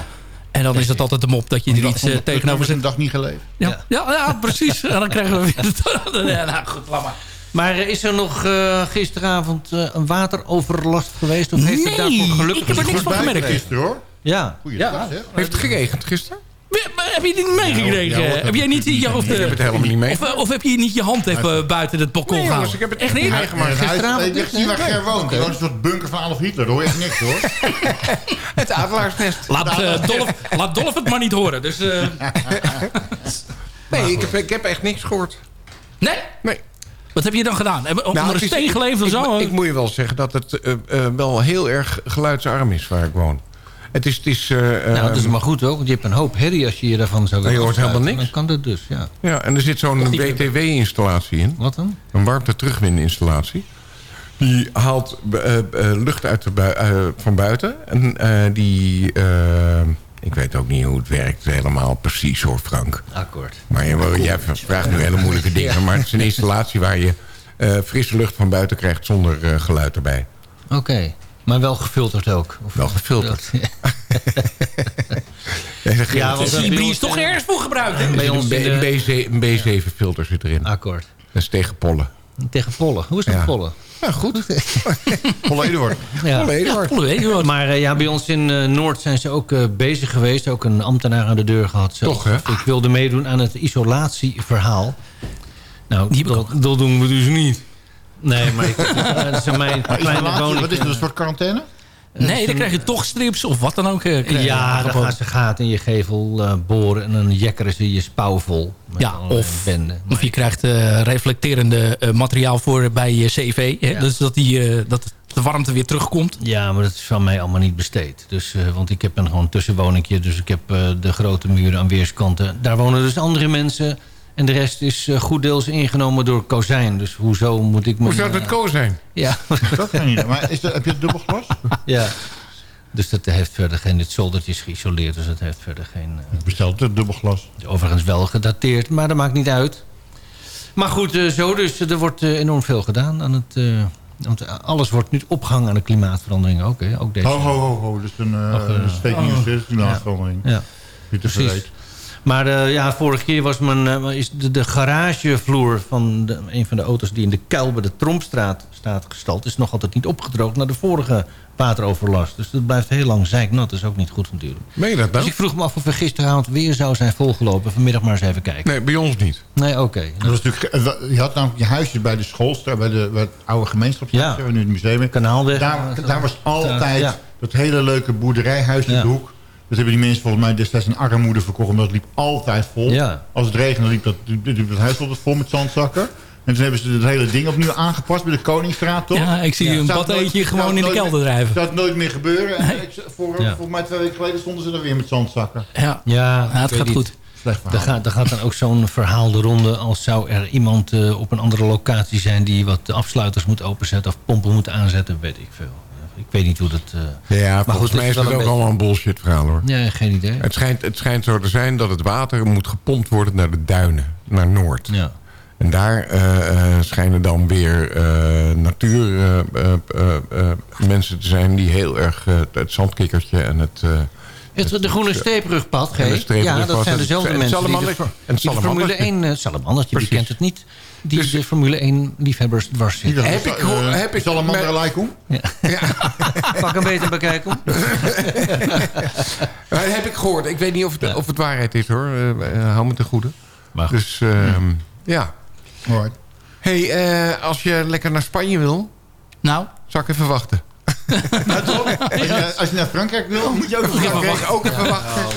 En dan is het altijd de mop dat je er iets eh, tegenover zet. een dag niet geleefd. Ja, ja. ja, precies. En dan krijgen we weer... ja, nou goed, laat maar. Maar eh, is er nog eh, gisteravond eh, een wateroverlast geweest? Of heeft het Nee, daarvoor gelukkig ik heb er niks van gemerkt. gisteren hoor. Ja. Goeiedag Ja. zeg. Heeft het geregend gisteren? Maar heb je dit niet meegekregen? Ja, heb jij niet je hoofd... Ik heb het helemaal niet mee. Of, eh, of heb je niet je hand even buiten het balkon Nee, jongens, ik heb het echt niet? Meegemaakt. Gisteravond Je dus, ziet waar. Ger woont. Woont in een soort bunker van Adolf Hitler. Daar hoor je echt niks hoor. Het adelaarsnest. Laat, eh, Dolf, laat Dolf het maar niet horen. Dus, eh, Nee, ik heb, ik heb echt niks gehoord. nee? Nee. Wat heb je dan gedaan? Heb je onder Nou, een is- steen geleefd of ik, zo? Ik, ik moet je wel zeggen dat het eh, eh, wel heel erg geluidsarm is waar ik woon. Het is... Het is eh, Nou, dat is ehm, maar goed ook, want je hebt een hoop herrie als je je daarvan zou Nee, je hoort helemaal niks. Dan kan dat dus, ja. Ja, en er zit zo'n WTW-installatie in. Wat dan? Een warmte-terugwin-installatie. Die haalt eh, eh, lucht uit de bui- van buiten. En die... ik weet ook niet hoe het werkt helemaal precies hoor, Frank. Akkoord. Maar je, jij vraagt nu hele moeilijke dingen. Maar het is een installatie waar je frisse lucht van buiten krijgt zonder geluid erbij. Oké, maar wel gefilterd ook. Of Wel gefilterd. Ja, want Die is toch ergens voor gebruikt, hè? Bij ons een, B- in de- een, B7, een B7-filter zit erin. Akkoord. Dat is tegen pollen. Tegen pollen. Hoe is dat Ja. pollen? Ja, goed. Volle Eduard. Ja. Maar eh, ja, bij ons in eh, Noord zijn ze ook eh, bezig geweest. Ook een ambtenaar aan de deur gehad zelf. Toch, hè? Ik wilde meedoen aan het isolatieverhaal. Nou, Die dat, dat doen we dus niet. Nee, maar ik, dat is mijn Maar kleine woning. wat is dat, een soort quarantaine? Nee, dan krijg je toch strips of wat dan ook. eh, Ja, dan gaan ze gaten in je gevel eh, boren en dan jekkeren ze je spouw vol. Met Ja, of-. Of je krijgt eh, reflecterende eh, materiaal voor bij je cv. Hè? Ja. Dus dat, die, eh, dat de warmte weer terugkomt. Ja, maar dat is van mij allemaal niet besteed. Dus, eh, want ik heb een gewoon tussenwoningje. Dus ik heb eh, de grote muren aan weerskanten. Daar wonen dus andere mensen. En de rest is eh, goed deels ingenomen door kozijn. Dus hoezo moet ik... Hoe zou het eh, met ko zijn? Ja, Dat kan niet. Maar is dat, heb je het dubbel glas? ja. Dus dat heeft verder geen... Het zoldertje is geïsoleerd, dus dat heeft verder geen... eh, Ik bestel het dubbel glas. Overigens wel gedateerd, maar dat maakt niet uit. Maar goed, eh, zo dus. Er wordt eh, enorm veel gedaan aan het... eh, want alles wordt nu opgehangen aan de klimaatverandering ook. Hè? ook deze. Ho, ho, ho, ho. Dus een uh, Ach, eh, steek in de klimaatverandering. Ja, te precies. Maar eh, ja, vorige keer was mijn, eh, is de, de garagevloer van de, een van de auto's... die in de kuil bij de Trompstraat staat gestald... is nog altijd niet opgedroogd naar de vorige wateroverlast. Dus dat blijft heel lang zeiknat. Dat is ook niet goed natuurlijk. Meen je dat nou? Dus ik vroeg me af of we gisteravond weer zou zijn volgelopen. Vanmiddag maar eens even kijken. Nee, bij ons niet. Nee, oké. Dat was natuurlijk, eh, je had namelijk je huisje bij de schoolstraat, bij, de, bij het oude gemeenschapshuis, Ja. nu het museum. Kanaalweg. Daar, daar was altijd Ja. dat hele leuke boerderijhuis in Ja. de hoek. Dat hebben die mensen volgens mij destijds een armoede verkocht, omdat het liep altijd vol. Ja. Als het regende liep dat, liep het huis altijd vol met zandzakken. En toen hebben ze het hele ding opnieuw aangepast bij de Koningsstraat, toch? Ja, ik zie een Zou het badeetje nooit- gewoon zou in de nooit kelder drijven. Zou het nooit meer gebeuren? En ik, voor, Ja. Volgens mij twee weken geleden stonden ze er weer met zandzakken. Ja, Ja, het gaat niet. goed. Slecht Er gaat, er gaat dan ook zo'n verhaal de ronde... als zou er iemand eh, op een andere locatie zijn... die wat afsluiters moet openzetten of pompen moet aanzetten, weet ik veel. Ik weet niet hoe dat... eh, Ja, volgens goed, het mij is dat ook allemaal een bullshit verhaal hoor. Ja, geen idee. Het schijnt, het schijnt zo te zijn dat het water moet gepompt worden naar de duinen, naar Noord. Ja. En daar eh, eh, schijnen dan weer eh natuurmensen te zijn die heel erg het zandkikkertje en het... Het, de groene streeprugpad, G. En de streeprugpad, Ja, dat zijn het- dezelfde het mensen die de, die de Formule 1... Uh, salamandertje, Precies. kent het niet? Die Dus- de Formule 1 liefhebbers dwars zitten. Heb ik gehoord- Eh, heb ik- Salamander met- Laikom? Pak een beter bekijken. Dat heb ik gehoord. Ik weet niet of het, of het waarheid is hoor. Eh, hou me te goede. Maar goed. Dus ehm, ja. Alright. hey, eh, als je lekker naar Spanje wil, Nou, zal ik even wachten. Ja, toch? Als je, naar- als je naar Frankrijk wil, moet je ook even Frankrijk wachten. ook even wachten. Oh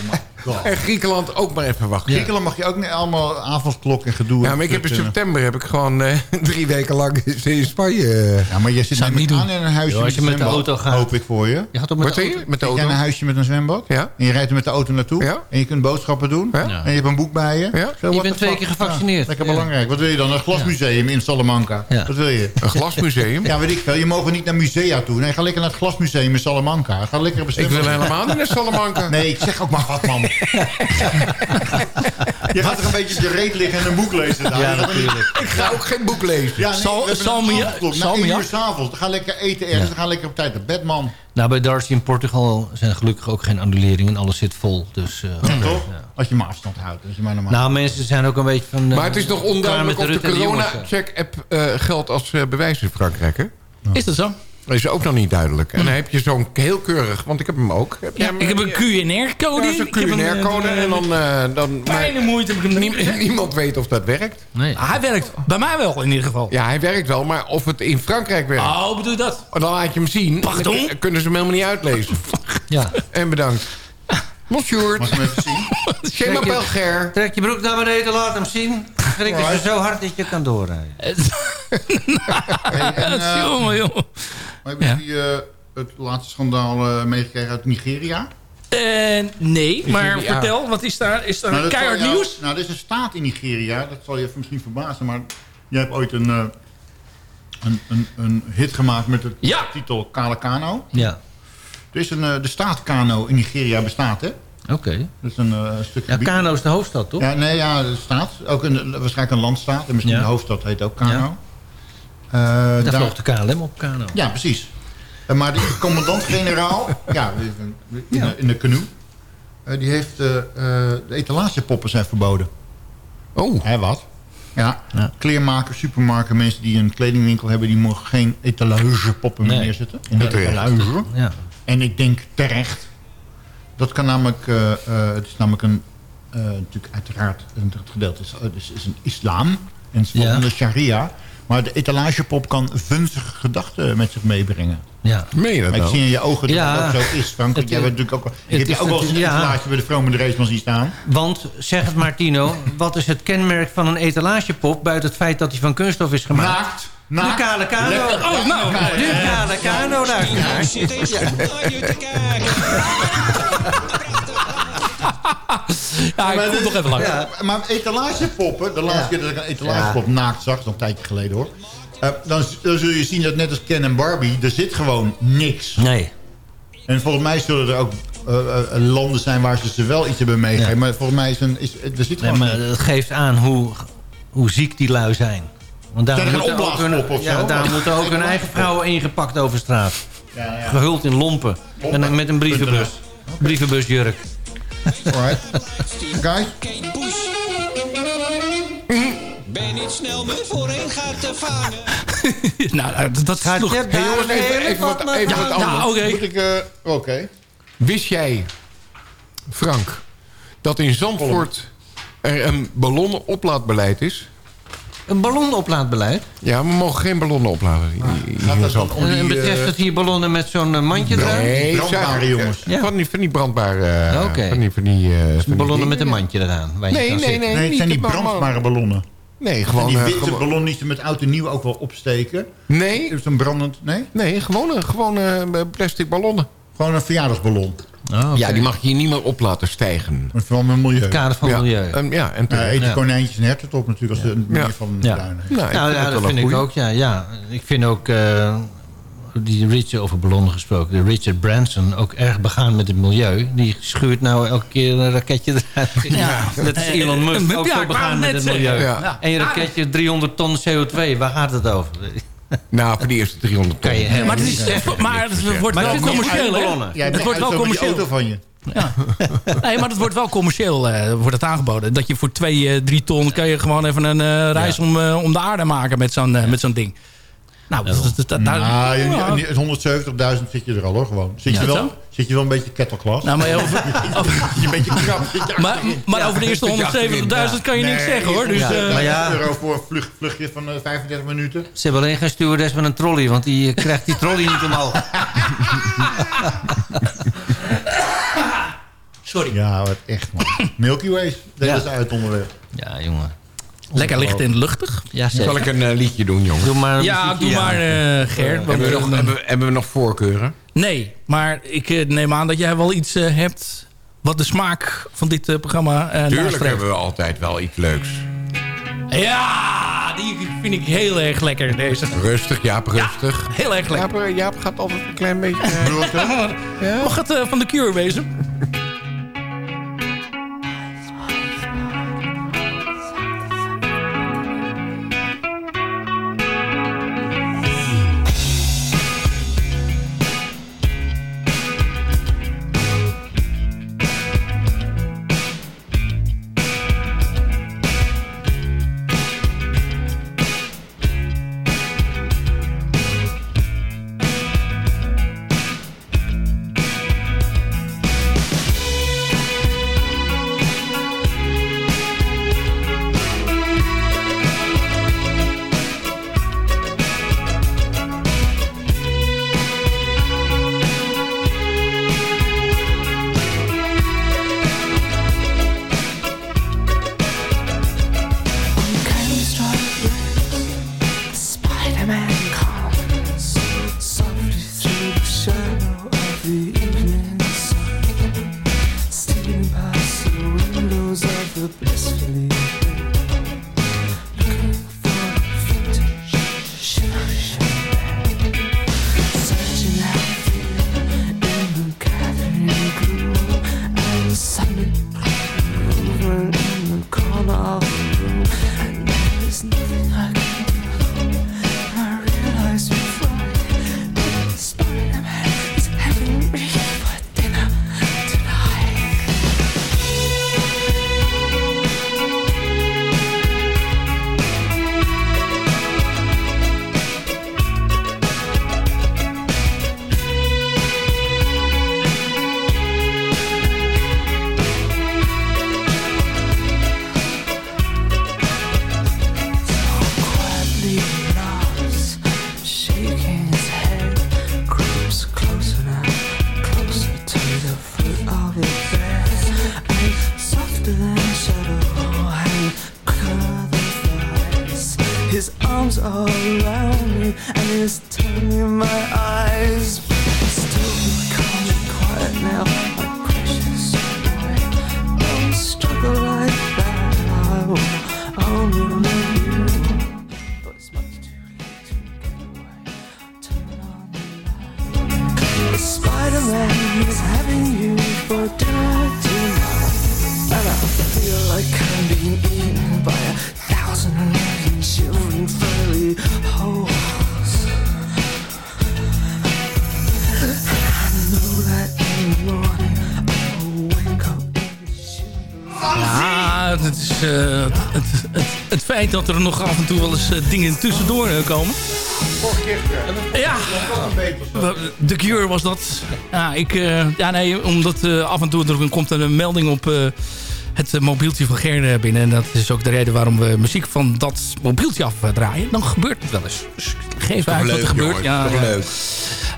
god. En Griekenland ook maar even wachten. Griekenland mag je ook niet allemaal avondklok en gedoe. Ja, maar ik heb in september heb ik gewoon eh, drie weken lang in Spanje. eh. Ja, maar je zit niet aan in een huisje als je met, met een de zwembad, auto gaat. Hoop ik voor je. Je gaat ook met Wat de auto- Met de een huisje met een zwembad. Ja. En je rijdt er met de auto naartoe. Ja. En je kunt boodschappen doen. Ja. En je hebt een boek bij je. Ja. Zo, Je bent twee keer gevaccineerd. Ja, lekker Ja. belangrijk. Wat wil je dan? Een glasmuseum in Salamanca. Ja. Wat wil je? Een glasmuseum? Ja, weet ik veel. Je mag niet naar musea toe. Nee, ga lekker naar het glasmuseum in Salamanca. Ga lekker een Ik wil helemaal niet naar Salamanca. Nee, ik zeg ook maar wat, man. je gaat er een beetje op je reet liggen en een boek lezen. Daar. Ja, natuurlijk. Ik ga ook geen boek lezen. Ja, nee, Sal- uur s'avonds. Ga lekker eten ergens. Ja. Ga lekker op tijd naar bed, man. Nou, bij Darcy in Portugal zijn gelukkig ook geen annuleringen. Alles zit vol. Dus, eh, Ja, toch? ja. Als je maar afstand houdt. Als je maar normaal... Nou, mensen zijn ook een beetje van... eh, Maar het is nog klaar onduidelijk of de corona-check-app eh, geldt als bewijs in Frankrijk, hè? is dat zo? Dat is ook nog niet duidelijk. En dan heb je zo'n heel keurig, want ik heb hem ook. Heb jij Ja, hem, ik heb een eh, QNR-code. Ja, zo'n QNR-code. En dan... eh, dan Kleine moeite heb ik hem nie- Niemand weet of dat werkt. Nee. Ah, hij werkt bij mij wel in ieder geval. Ja, hij werkt wel, maar of het in Frankrijk werkt... Oh, bedoel je dat? Dan laat je hem zien. Pardon? Dan kun- kunnen ze hem helemaal niet uitlezen. Ja. En bedankt. Bonjour. Mag ik hem even zien? Schema Trek je- Belger. Trek je broek naar beneden, laat hem zien. Schrikken ze zo hard dat je kan doorrijden. Hey, en, eh, Jongen, jongen. Maar hebben jullie eh, het laatste schandaal eh, meegekregen uit Nigeria? Eh, nee, maar Nigeria. vertel, wat is daar? Is daar Nou, dat keihard jou- nieuws? Nou, er is een staat in Nigeria. Dat zal je even misschien verbazen. Maar jij hebt ooit een, eh, een, een, een hit gemaakt met de Ja. titel Kale Kano. Ja, Er is een, eh, de staat Kano in Nigeria bestaat, hè? oké. Dat is een eh, stuk Ja. Kano is de hoofdstad, toch? Ja, nee, ja, de staat. Ook een, waarschijnlijk een landstaat. En misschien Ja. de hoofdstad heet ook Kano. Ja. Eh, Daar daar- vloog de KLM op Kano. Ja, precies. Eh, maar de commandant-generaal, ja, in de, in de canoe, eh, die heeft de etalagepoppen zijn verboden. Oh. Hé, wat? Ja, Ja. kleermakers, supermarkten, mensen die een kledingwinkel hebben... die mogen geen etalagepoppen meer Nee. neerzetten. In de etalage. Ja. En ik denk terecht. Dat kan namelijk... eh, eh, het is namelijk een... eh, natuurlijk uiteraard, een, het gedeelte is, het is, is een islam. En het is volgens Ja. de sharia. Maar de etalagepop kan vunzige gedachten met zich meebrengen. Ja. Meen je dat Maar ik nou? zie in je ogen dat Ja. het ook zo is, Frank. Want Het, jij eh, bent natuurlijk ook, ik heb je ook wel eens een ja. etalage bij de vrome de Reesman zien staan. Want, zeg het Martino, wat is het kenmerk van een etalagepop... buiten het feit dat hij van kunststof is gemaakt? Naakt. De Naakt. kale kano. Oh, nou, Ja, de kale kano, luisteraar. Zit eens goed naar je te kijken. Ja, ik kom nog even langs. Ja, maar etalagepoppen, de laatste Ja. keer dat ik een etalagepop naakt zag, al een tijdje geleden hoor. eh, dan, dan zul je zien dat net als Ken en Barbie, er zit gewoon niks. Nee. En volgens mij zullen er ook eh, eh, landen zijn waar ze ze wel iets hebben meegegeven. Ja. Maar volgens mij is een, is, er zit nee gewoon maar niks. dat geeft aan hoe, hoe ziek die lui zijn. Want daar moeten ook hun, ja, daar moeten ook hun eigen vrouwen ingepakt over straat. Gehuld in lompen. En met een brievenbus. Brievenbusjurk. Alright. Guys? Kate Bush. Ben niet snel me voorheen gaat te vangen. nou, nou, dat- dat Gaat je Hey, jongens, even, even wat, even wat anders. Ja, oké. Moet ik... eh, Oké. Wist jij, Frank, dat in Zandvoort er een ballonnenoplaadbeleid is? Een ballonnoplaadbeleid. Ja, we mogen geen ballonnen opladen. dat Zandvoort. om die, en betreft eh, het hier ballonnen met zo'n eh, mandje eraan? Nee, brandbare jongens. Ja. Van, die, van die brandbare... eh, Oké. Van die, van die, eh, van die Ballonnen met een mandje eraan. Waar je Nee, kan nee, zitten. nee. Nee, het zijn die niet brandbare ballonnen. Nee, En gewoon... die witte ballon die ze met oud en nieuw ook wel opsteken. nee, Is een brandend... Nee? nee, gewone, gewone eh, plastic ballonnen. Gewoon een verjaardagsballon. Oh, oké. Ja, die mag je hier niet meer op laten stijgen. Vooral met milieu. Het kader van ja, milieu. en, ja, en Ja, terecht. eten Ja. konijntjes en herten op natuurlijk als de manier Ja. van Ja. duinen. Nou, ik Nou, ja, het dat vind ik ook, ja, ja. Ik vind ook, eh, die Richard over ballonnen gesproken, de Richard Branson, ook erg begaan met het milieu. Die schuurt nou elke keer een raketje eruit. Ja. Dat is Elon Musk Ja, ook zo begaan met het milieu. Ja. En je raketje 300 ton CO2, waar gaat het over? Nou, voor die eerste 300 ton. Je Maar het, is, zeggen. maar het wordt Maar wel het is niet commercieel, hè? Het wordt wel commercieel. auto van je. Nee, maar het wordt wel commercieel eh, wordt het aangeboden. Dat je voor twee, eh, drie ton kan je gewoon even een eh, reis om, eh, om de aarde maken met zo'n eh, met zo'n ding. Nou, dat, dat, dat- daar- Nou, ja. je- 170.000 zit je er al hoor, gewoon. Zit, Ja, je, wel, zo? zit je wel een beetje kettelklas? Nou, maar over, je een beetje krap. maar, maar over de eerste 170.000 kan je niks Nee, zeggen, hoor. Dus, Ja, eh, maar ja. euro voor een vlucht, vluchtje van eh, 35 minuten. Ze hebben alleen geen stewardess met een trolley, want die eh, krijgt die trolley niet omhoog. sorry. Ja, wat echt man. Milky Way, dat Ja. is uit onderweg. Ja, jongen. Lekker licht en luchtig. Ja, Zal ik een eh, liedje doen, jongen? Doe maar Ja, doe maar, eh Ger. want, Hebben we, nog, eh, hebben, we- hebben we nog voorkeuren? Nee, maar ik eh, neem aan dat jij wel iets eh, hebt... wat de smaak van dit eh, programma eh Tuurlijk hebben we altijd wel iets leuks. Ja, die vind ik heel erg lekker, deze. Rustig, Jaap, rustig. Heel erg lekker. Jaap, eh, Jaap gaat altijd een klein beetje... eh, Mag het eh, van de Cure wezen? Ja, het, is, eh, het, het, het feit dat er nog af en toe wel eens eh, dingen tussendoor eh, komen. Ja. De Cure was dat. Ja, ik, eh, ja nee, omdat af en toe er komt een melding op het mobieltje van Ger binnen. En dat is ook de reden waarom we muziek van dat mobieltje afdraaien. Dan gebeurt het wel eens. Dus geef uit wat er gebeurt. ja, ja. leuk.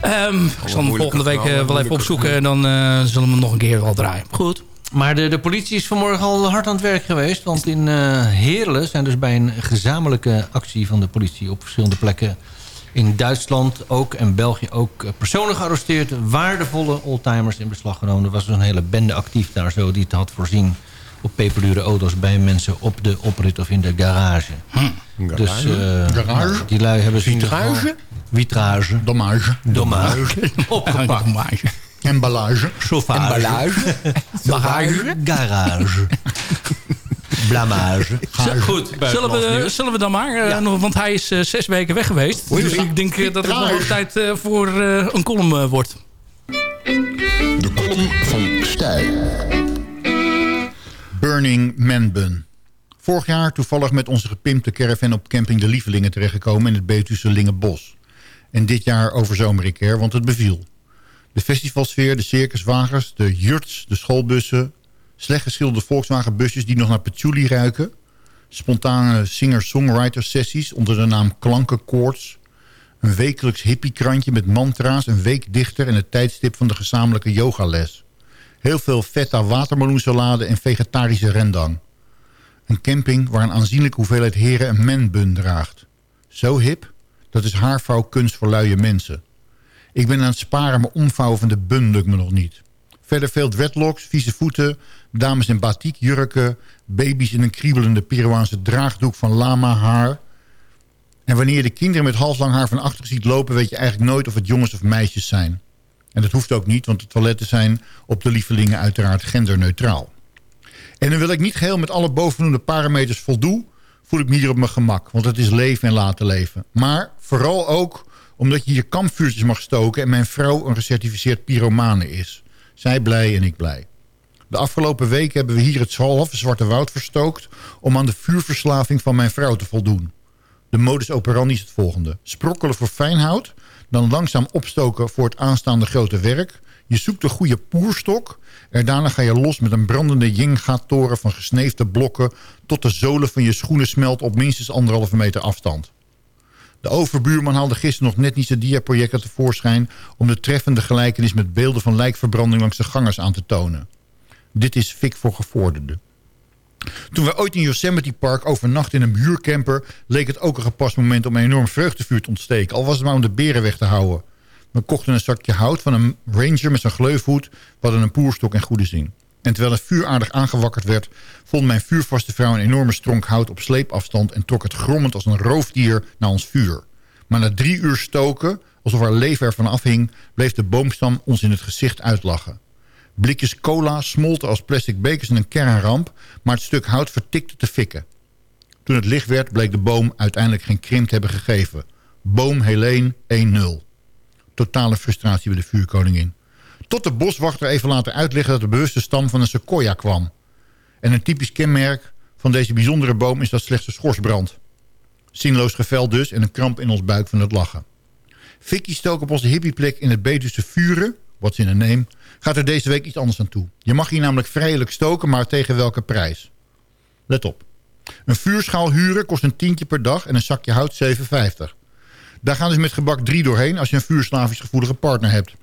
Ehm, ik zal hem volgende week wel even opzoeken. En dan zullen we hem nog een keer wel draaien. Goed. Maar de, de politie is vanmorgen al hard aan het werk geweest. Want in Heerlen zijn dus bij een gezamenlijke actie van de politie... op verschillende plekken in Duitsland ook en België ook eh, personen gearresteerd. Waardevolle oldtimers in beslag genomen. Er was dus een hele bende actief daar zo die het had voorzien... op peperdure auto's bij mensen op de oprit of in de garage. Dus eh, Garage? die lui hebben ze... Vitrage? Vitrage. Dommage. Dommage. Opgepakt. Emballage. Chauffage. Emballage. Bagage. Garage. Blamage. Goed, zullen we, zullen we dan maar? eh, nog, want hij is eh, zes weken weg geweest. Dus ik denk eh, dat het nog wel tijd eh, voor eh, een column eh, wordt. De column van Stijl. Burning Man Bun. Vorig jaar toevallig met onze gepimpte caravan op camping De Lievelingen terechtgekomen in het Betuwse Lingenbos. En dit jaar over zomerikeer, want het beviel. De festivalsfeer, de circuswagens, de yurts, de schoolbussen... slecht geschilderde Volkswagenbusjes die nog naar patchouli ruiken... spontane singer-songwriter-sessies onder de naam Klankenkoorts... een wekelijks hippiekrantje met mantra's, een week dichter... en het tijdstip van de gezamenlijke yogales. Heel veel feta watermeloensalade en vegetarische rendang. Een camping waar een aanzienlijke hoeveelheid heren een menbun draagt. Zo hip, dat is haarvouwkunst voor luie mensen. Ik ben aan het sparen, maar omvouwen van de lukt me nog niet. Verder veel dreadlocks, vieze voeten, dames in batikjurken... baby's in een kriebelende Peruaanse draagdoek van lama haar... En wanneer je de kinderen met halslang haar van achter ziet lopen... weet je eigenlijk nooit of het jongens of meisjes zijn. En dat hoeft ook niet, want de toiletten zijn op de lievelingen uiteraard genderneutraal. En dan wil ik niet geheel met alle bovenoemde parameters voldoen... voel ik me hier op mijn gemak, want het is leven en laten leven. Maar vooral ook omdat je hier kampvuurtjes mag stoken... en mijn vrouw een gecertificeerd pyromane is. Zij blij en ik blij. De afgelopen weken hebben we hier het halve Zwarte Woud verstookt... om aan de vuurverslaving van mijn vrouw te voldoen. De modus operandi is het volgende. Sprokkelen voor fijn hout, dan langzaam opstoken voor het aanstaande grote werk. Je zoekt de goede poerstok. En daarna ga je los met een brandende Jenga-toren van gesneefde blokken... tot de zolen van je schoenen smelt op minstens anderhalve meter afstand. De overbuurman haalde gisteren nog net niet zijn diaprojector tevoorschijn... om de treffende gelijkenis met beelden van lijkverbranding langs de gangers aan te tonen. Dit is fik voor gevorderden. Toen we ooit in Yosemite Park overnachten in een huurcamper... leek het ook een gepast moment om een enorm vreugdevuur te ontsteken. Al was het maar om de beren weg te houden. We kochten een zakje hout van een ranger met zijn gleufhoed. We hadden een poerstok en goede zin. En terwijl het vuur aardig aangewakkerd werd... vond mijn vuurvaste vrouw een enorme stronk hout op sleepafstand... en trok het grommend als een roofdier naar ons vuur. Maar na drie uur stoken, alsof haar leven ervan afhing... bleef de boomstam ons in het gezicht uitlachen. Blikjes cola smolten als plastic bekers in een kernramp... maar het stuk hout vertikte te fikken. Toen het licht werd, bleek de boom uiteindelijk geen krimp te hebben gegeven. Boom Helene 1-0. Totale frustratie bij de vuurkoningin. Tot de boswachter even later uitleggen dat de bewuste stam van een sequoia kwam. En een typisch kenmerk van deze bijzondere boom is dat slechts een schorsbrand. Zinloos gevel dus en een kramp in ons buik van het lachen. Vicky stook op onze hippieplek in het Betuwse Vuren, wat in een neem, gaat er deze week iets anders aan toe. Je mag hier namelijk vrijelijk stoken, maar tegen welke prijs? Let op. Een vuurschaal huren kost een tientje per dag en een zakje hout 7,50. Daar gaan dus met gebak drie doorheen als je een vuurslavisch gevoelige partner hebt.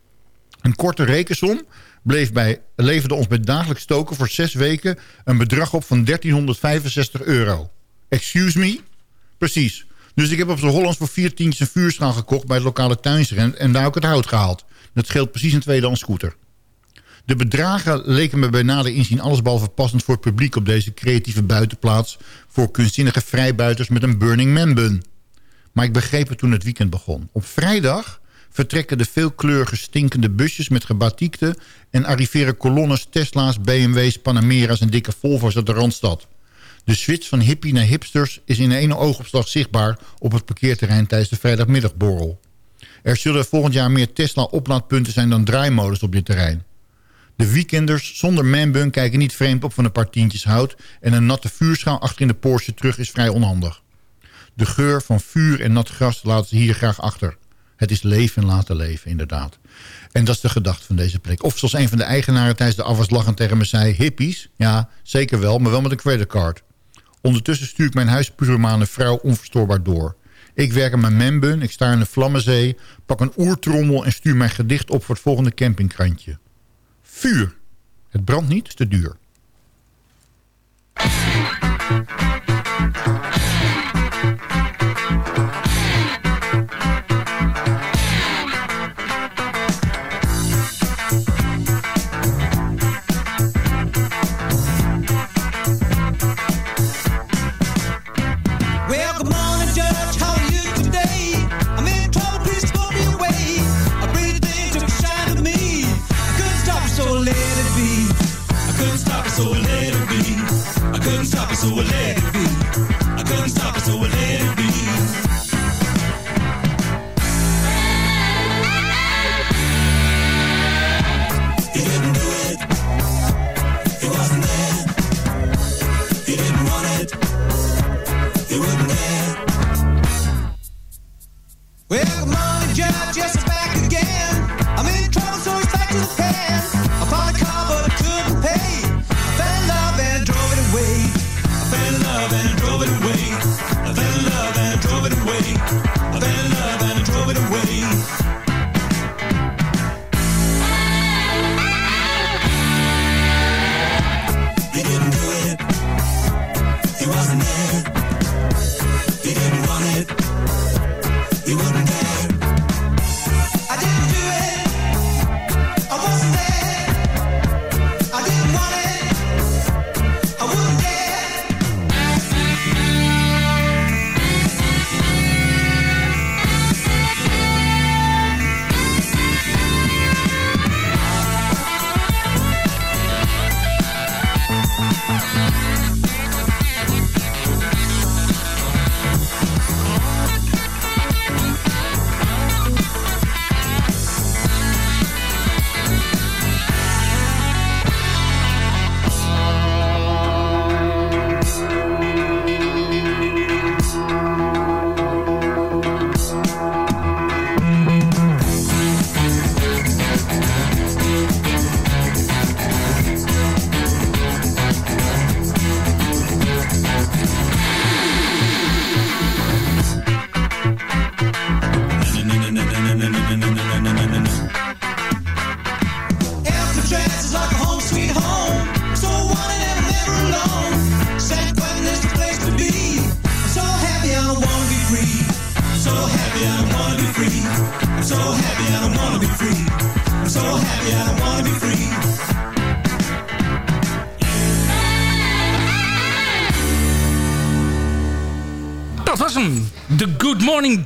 Een korte rekensom bleef bij, leverde ons bij dagelijks stoken voor zes weken een bedrag op van 1365 euro. Excuse me? Precies. Dus ik heb op z'n Hollands voor vier tientjes een vuurschaal gekocht bij het lokale tuinsrent en daar ook het hout gehaald. Dat scheelt precies een tweedehands scooter. De bedragen leken me bij nader inzien allesbehalve passend voor het publiek op deze creatieve buitenplaats voor kunstzinnige vrijbuiters met een Burning Man bun. Maar ik begreep het toen het weekend begon. Op vrijdag vertrekken de veelkleurige stinkende busjes met gebatikte... en arriveren kolonnes Tesla's, BMW's, Panamera's en dikke Volvo's uit de Randstad. De switch van hippie naar hipsters is in één oogopslag zichtbaar... op het parkeerterrein tijdens de vrijdagmiddagborrel. Er zullen volgend jaar meer Tesla-oplaadpunten zijn dan draaimodus op dit terrein. De weekenders zonder manbun kijken niet vreemd op van een paar hout... en een natte vuurschaal achter in de Porsche terug is vrij onhandig. De geur van vuur en nat gras laten ze hier graag achter. Het is leven en laten leven, inderdaad. En dat is de gedachte van deze plek. Of zoals een van de eigenaren tijdens de afwas lachend tegen me zei... hippies? Ja, zeker wel, maar wel met een creditcard. Ondertussen stuur ik mijn huispurumane vrouw onverstoorbaar door. Ik werk aan mijn membun, ik sta in de Vlammenzee... pak een oertrommel en stuur mijn gedicht op voor het volgende campingkrantje. Vuur. Het brandt niet, is te duur.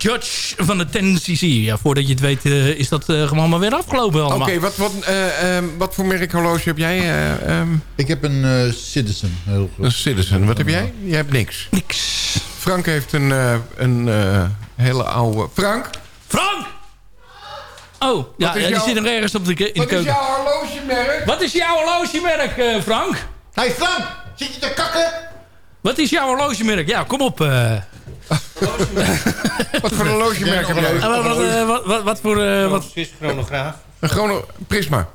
Judge van de 10cc. Ja, voordat je het weet eh, is dat eh, gewoon maar weer afgelopen Oké, allemaal. wat, wat, eh, ehm, wat voor merk horloge heb jij? eh, ehm? Ik heb een Citizen. Heel goed. Een Citizen. Wat heb jij? Jij hebt niks. Niks. Frank heeft een, eh, een eh, hele oude... Frank? Frank! Oh, ja, Wat die jouw- zit nog ergens op de, ke- in de Wat is keuken. jouw horlogemerk? Wat is jouw horlogemerk, eh, Frank? Hey Frank, zit je te kakken? Wat is jouw horlogemerk? Ja, kom op. eh. Wat voor horlogemerk heb jij? Eh, wat, wat, wat, wat, wat voor... eh, wat, Swiss chronograaf. Een chrono... Prisma.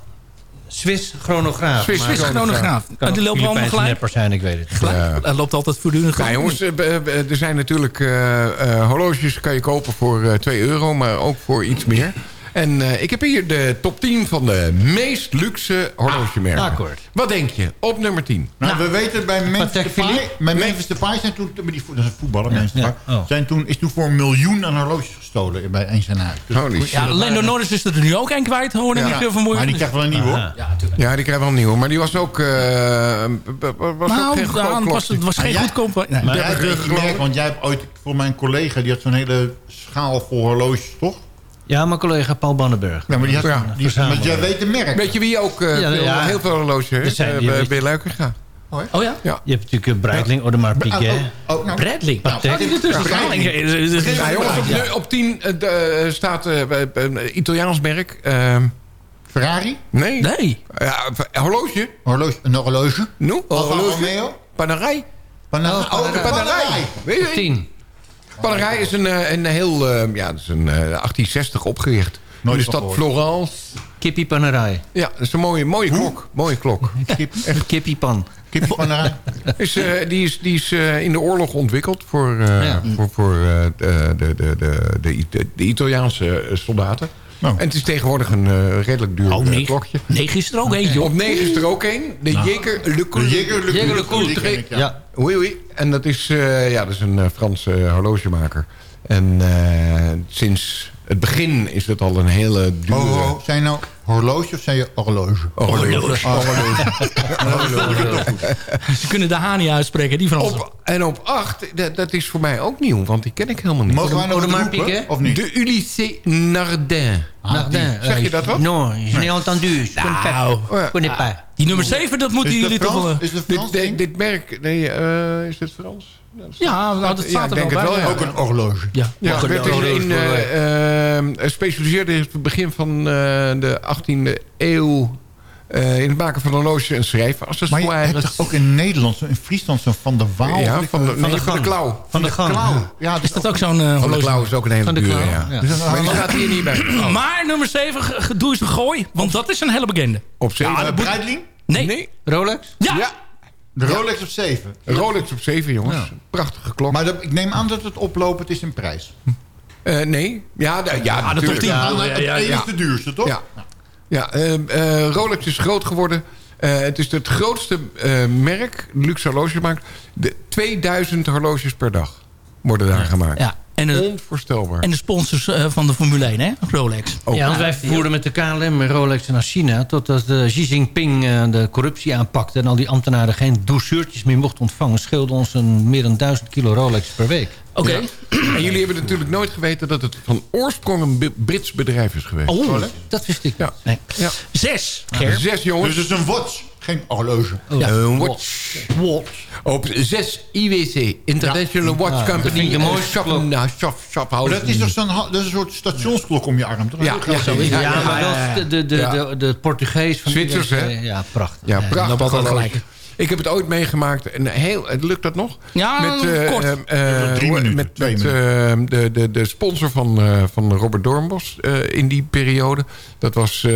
Swiss chronograaf. Swiss chronograaf. En die lopen allemaal gelijk? zijn, ik weet het. Ja. Hij loopt altijd voortdurend Ja, gelijk. jongens, eh, er zijn natuurlijk eh, eh, horloges kan je kopen voor eh 2 euro, maar ook voor iets meer. En eh, ik heb hier de top 10 van de meest luxe horlogemerken. akkoord. Wat denk je? Op nummer 10. Nou, we weten bij Memphis Depay... Bij Memphis Depay zijn toen... met Die, dat is een voetballer, ja. Depay, Oh. Zijn toen, is toen voor een miljoen aan horloges gestolen bij een zijn huis. Dus- Holy shit. Ja, Lando Norris is er nu ook een kwijt, hoorde Ja, ik vanmorgen. maar die krijgt wel een nieuwe, hoor. Ja, natuurlijk. Ja, die krijgt wel een nieuwe. Maar die was ook... eh, was ook Nou, geen goedkoop was, het was geen goedkoop... Nee. Maar jij want jij hebt ooit voor mijn collega... die had zo'n hele schaal vol horloges, toch? Ja, mijn collega Paul Bannenberg. Ja, maar die had... Ja, die, want jij weet de merk. Weet je wie ook eh, Ja, veel- ja. heel veel horloges heeft? die- bij bij Luikenga. Oh ja? Je hebt natuurlijk eh, Breitling, Audemars Oh, Piguet. oh, oh, nou, Bradley. Patek. Nou, Ja. Ik- eh, eh, Ja, jongens, op, Ja. op 10 de- eh, staat eh, een Italiaans merk. eh, Ferrari? Nee. Nee. Ja, horloge. Horloge, een horloge? No? Alfa Horloge. Romeo? Panerai. Pana Oh, de Panerai. Weet je? Tien. Panerai is een, eh, een heel... eh, ja, dat is een eh, 1860 opgericht. Nooit in de stad. Florence. Kippie panerij. Ja, dat is een mooie, mooie klok. Mooie klok. Echt kippiepan. Kip Panerai? Is, eh, die is, die is eh, in de oorlog ontwikkeld voor, eh, Ja. voor, voor eh, de, de, de, de, de, Italiaanse soldaten. Oh. En het is tegenwoordig een eh, redelijk duur Oh, eh, negen. klokje. Negen is er ook eentje. Op negen is er ook één. De Jeker Le Coultre. Le Le ja. Oui, oui. En dat is, eh, ja, dat is een eh, Franse horlogemaker. En eh, sinds het begin is het al een hele dure... Oh, oh, zijn nou horloge of zijn je horloge? horloge. Ze kunnen de H niet uitspreken, die Fransen. Op, en op acht, dat, dat is voor mij ook nieuw, want die ken ik helemaal niet. Mogen wij nog wat Audemars roepen, Piguet? of niet? De Ulysse Nardin. Nardin. Zeg je dat wat? Non, je n'ai entendu. Nou. Die nummer 7, dat moeten jullie het toch wel... Is het Dit, Frans dit, merk, nee, eh, is dit Frans? Ja, dat staat- nou, dat Ja, staat ik er denk wel het bij. wel, ja. Ook een horloge. Ja. Ja, Ook het een werd in, horloge in, eh, eh, specialiseerde in het begin van eh, de 18e eeuw... eh, in het maken van horloges en schrijven. Als Maar je hebt toch ook in Nederland, zo- in Friesland, zo'n Van der Waal? Ja, van de, nee, de van de klauw. Van de gang. klauw. Ja, Is dat ook zo'n eh, Van de horloge? klauw is ook een hele Van de dure, ja. Dus dan- Maar die staat hier niet bij. Maar nummer 7, ge- ge- doe eens een gooi. Want dat is een hele bekende. Op zeven. Ja, de Breitling? Nee. Nee. Rolex? Ja. De Rolex op 7. Rolex op 7, jongens. Prachtige klok. Maar dat, ik neem aan dat het oplopend is in prijs. Eh, nee. Ja, de, ja, de top natuurlijk. 10. Ja, ja. is de duurste, toch? Ja, ja eh, eh, Rolex is groot geworden. Eh, het is het grootste eh, merk, luxe horloges maakt. De 2000 horloges per dag worden daar gemaakt. Ja. En de, Onvoorstelbaar. en de sponsors eh, van de Formule 1, hè? Rolex. Ook. Ja, want wij voerden met de KLM en Rolex naar China... totdat uh, Xi Jinping eh, de corruptie aanpakte... en al die ambtenaren geen douceurtjes meer mochten ontvangen... scheelde ons een, meer dan 1000 kilo Rolex per week. Oké. Ja. En jullie hebben natuurlijk nooit geweten dat het van oorsprong een Brits bedrijf is geweest. Oh, Dat wist ik Ja. nee. Ja. Zes, Ger. Zes jongens. Dus het is een watch, geen horloge. Ja. Een watch. Watch. Op zes IWC, International Watch dat Company. mooiste shop, klok. nou, shop, Maar Schaffhausen. dat is toch zo'n ha- dat is een soort stationsklok om je arm, toch? Ja, ja. Ja, ja, maar ja, ja. wel de, de, Ja. de, de Portugees van Zwitsers, hè? Ja, prachtig. Ja, dat prachtig. horloge. gelijk. Ik heb het ooit meegemaakt. En heel, het lukt dat nog? Ja, met, eh, kort. eh, eh, Drie minuten, met, twee met de, de, de sponsor van, eh, van Robert Doornbos eh, in die periode. Dat was, eh,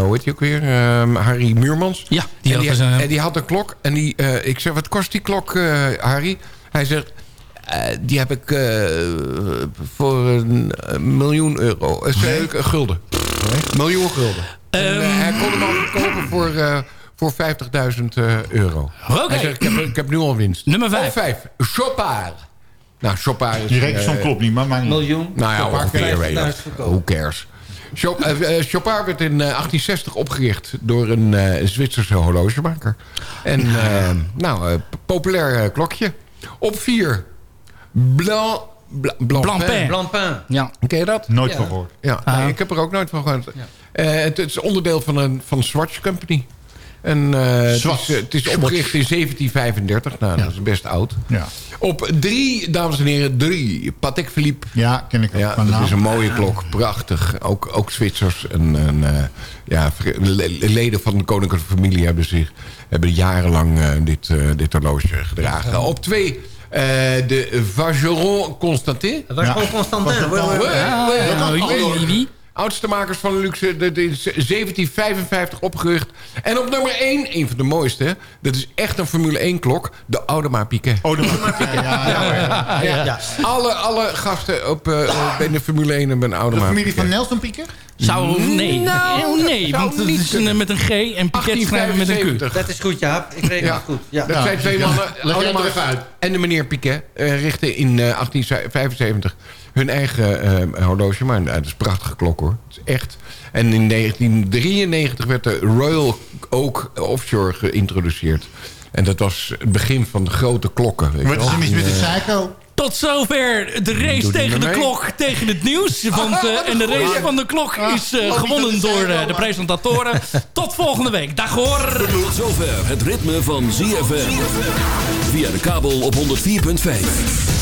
hoe heet hij ook weer? Eh, Harry Muurmans. Ja, die en, had die, dus, en die had een klok. En die, eh, ik zeg, wat kost die klok, eh, Harry? Hij zegt, eh, die heb ik eh, voor een miljoen euro. Uh, nee. Gulden. Miljoen gulden. En, eh, hij kon hem al verkopen voor, eh, voor 50.000 eh, euro. Oké. Ik heb, ik heb nu al winst. Nummer vijf. Op vijf. Chopard. Nou, Chopard is... Die rekensom eh, klopt niet, maar mijn Miljoen. nou ja, ongeveer. krijgt weet je. 50.000 verkopen. Who cares? Eh, Chopard werd in eh, 1860 opgericht door een Zwitserse horlogemaker. En eh, nou, populair klokje. Op vier. Blanc, Bla- Blancpain. Blancpain. Ja. Ken je dat? Nooit Ja. van gehoord. Ja, Ah. nee, ik heb er ook nooit van gehoord. Eh, het, het is onderdeel van een van Swatch Company. En eh, het, is, eh, het is opgericht in 1735. Nou, dat is best oud. Ja, Op drie, dames en heren, drie. Patek Philippe. ja ken ik ook Ja, dat naam. is een mooie klok. Prachtig. Ook, ook Zwitsers en, en eh, ja, leden van de koninklijke familie hebben, zich, hebben jarenlang eh, dit, eh, dit horloge gedragen. Op twee, eh, de Vacheron Constantin. Gewoon Constantin. Ja, Oudste makers van de luxe, de, de, 1755 opgericht. En op nummer 1, een van de mooiste, hè, dat is echt een Formule 1 klok, de Audemars Piguet. Oh, de ja, ja, ja, ja. Ja. Alle, alle gasten op, eh, bij de Formule 1 hebben een De Audemars familie van Piguet. Nelson Pieker? Zou, nee. Nou, Oh, nee, zou want het niet is een, met een G en Piquet schrijven met een Q. 1875. Dat is goed, Jaap. Ik reken Ja. het goed. Ja. Dat zijn twee ja. mannen. Audemars het even uit. En de meneer Piquet eh, richtten in eh, 1875 hun eigen eh, horloge. Maar eh, het is een prachtige klok hoor. Het is echt. En in 1993 werd de Royal Oak Offshore geïntroduceerd. En dat was het begin van de grote klokken. Weet je Wat is er mis met de Psycho? Tot zover de race tegen de mee. klok, tegen het nieuws. Want, eh, en de race van de klok is eh, gewonnen door de presentatoren. Tot volgende week. Dag hoor! Tot zover het ritme van ZFM. Via de kabel op 104.5.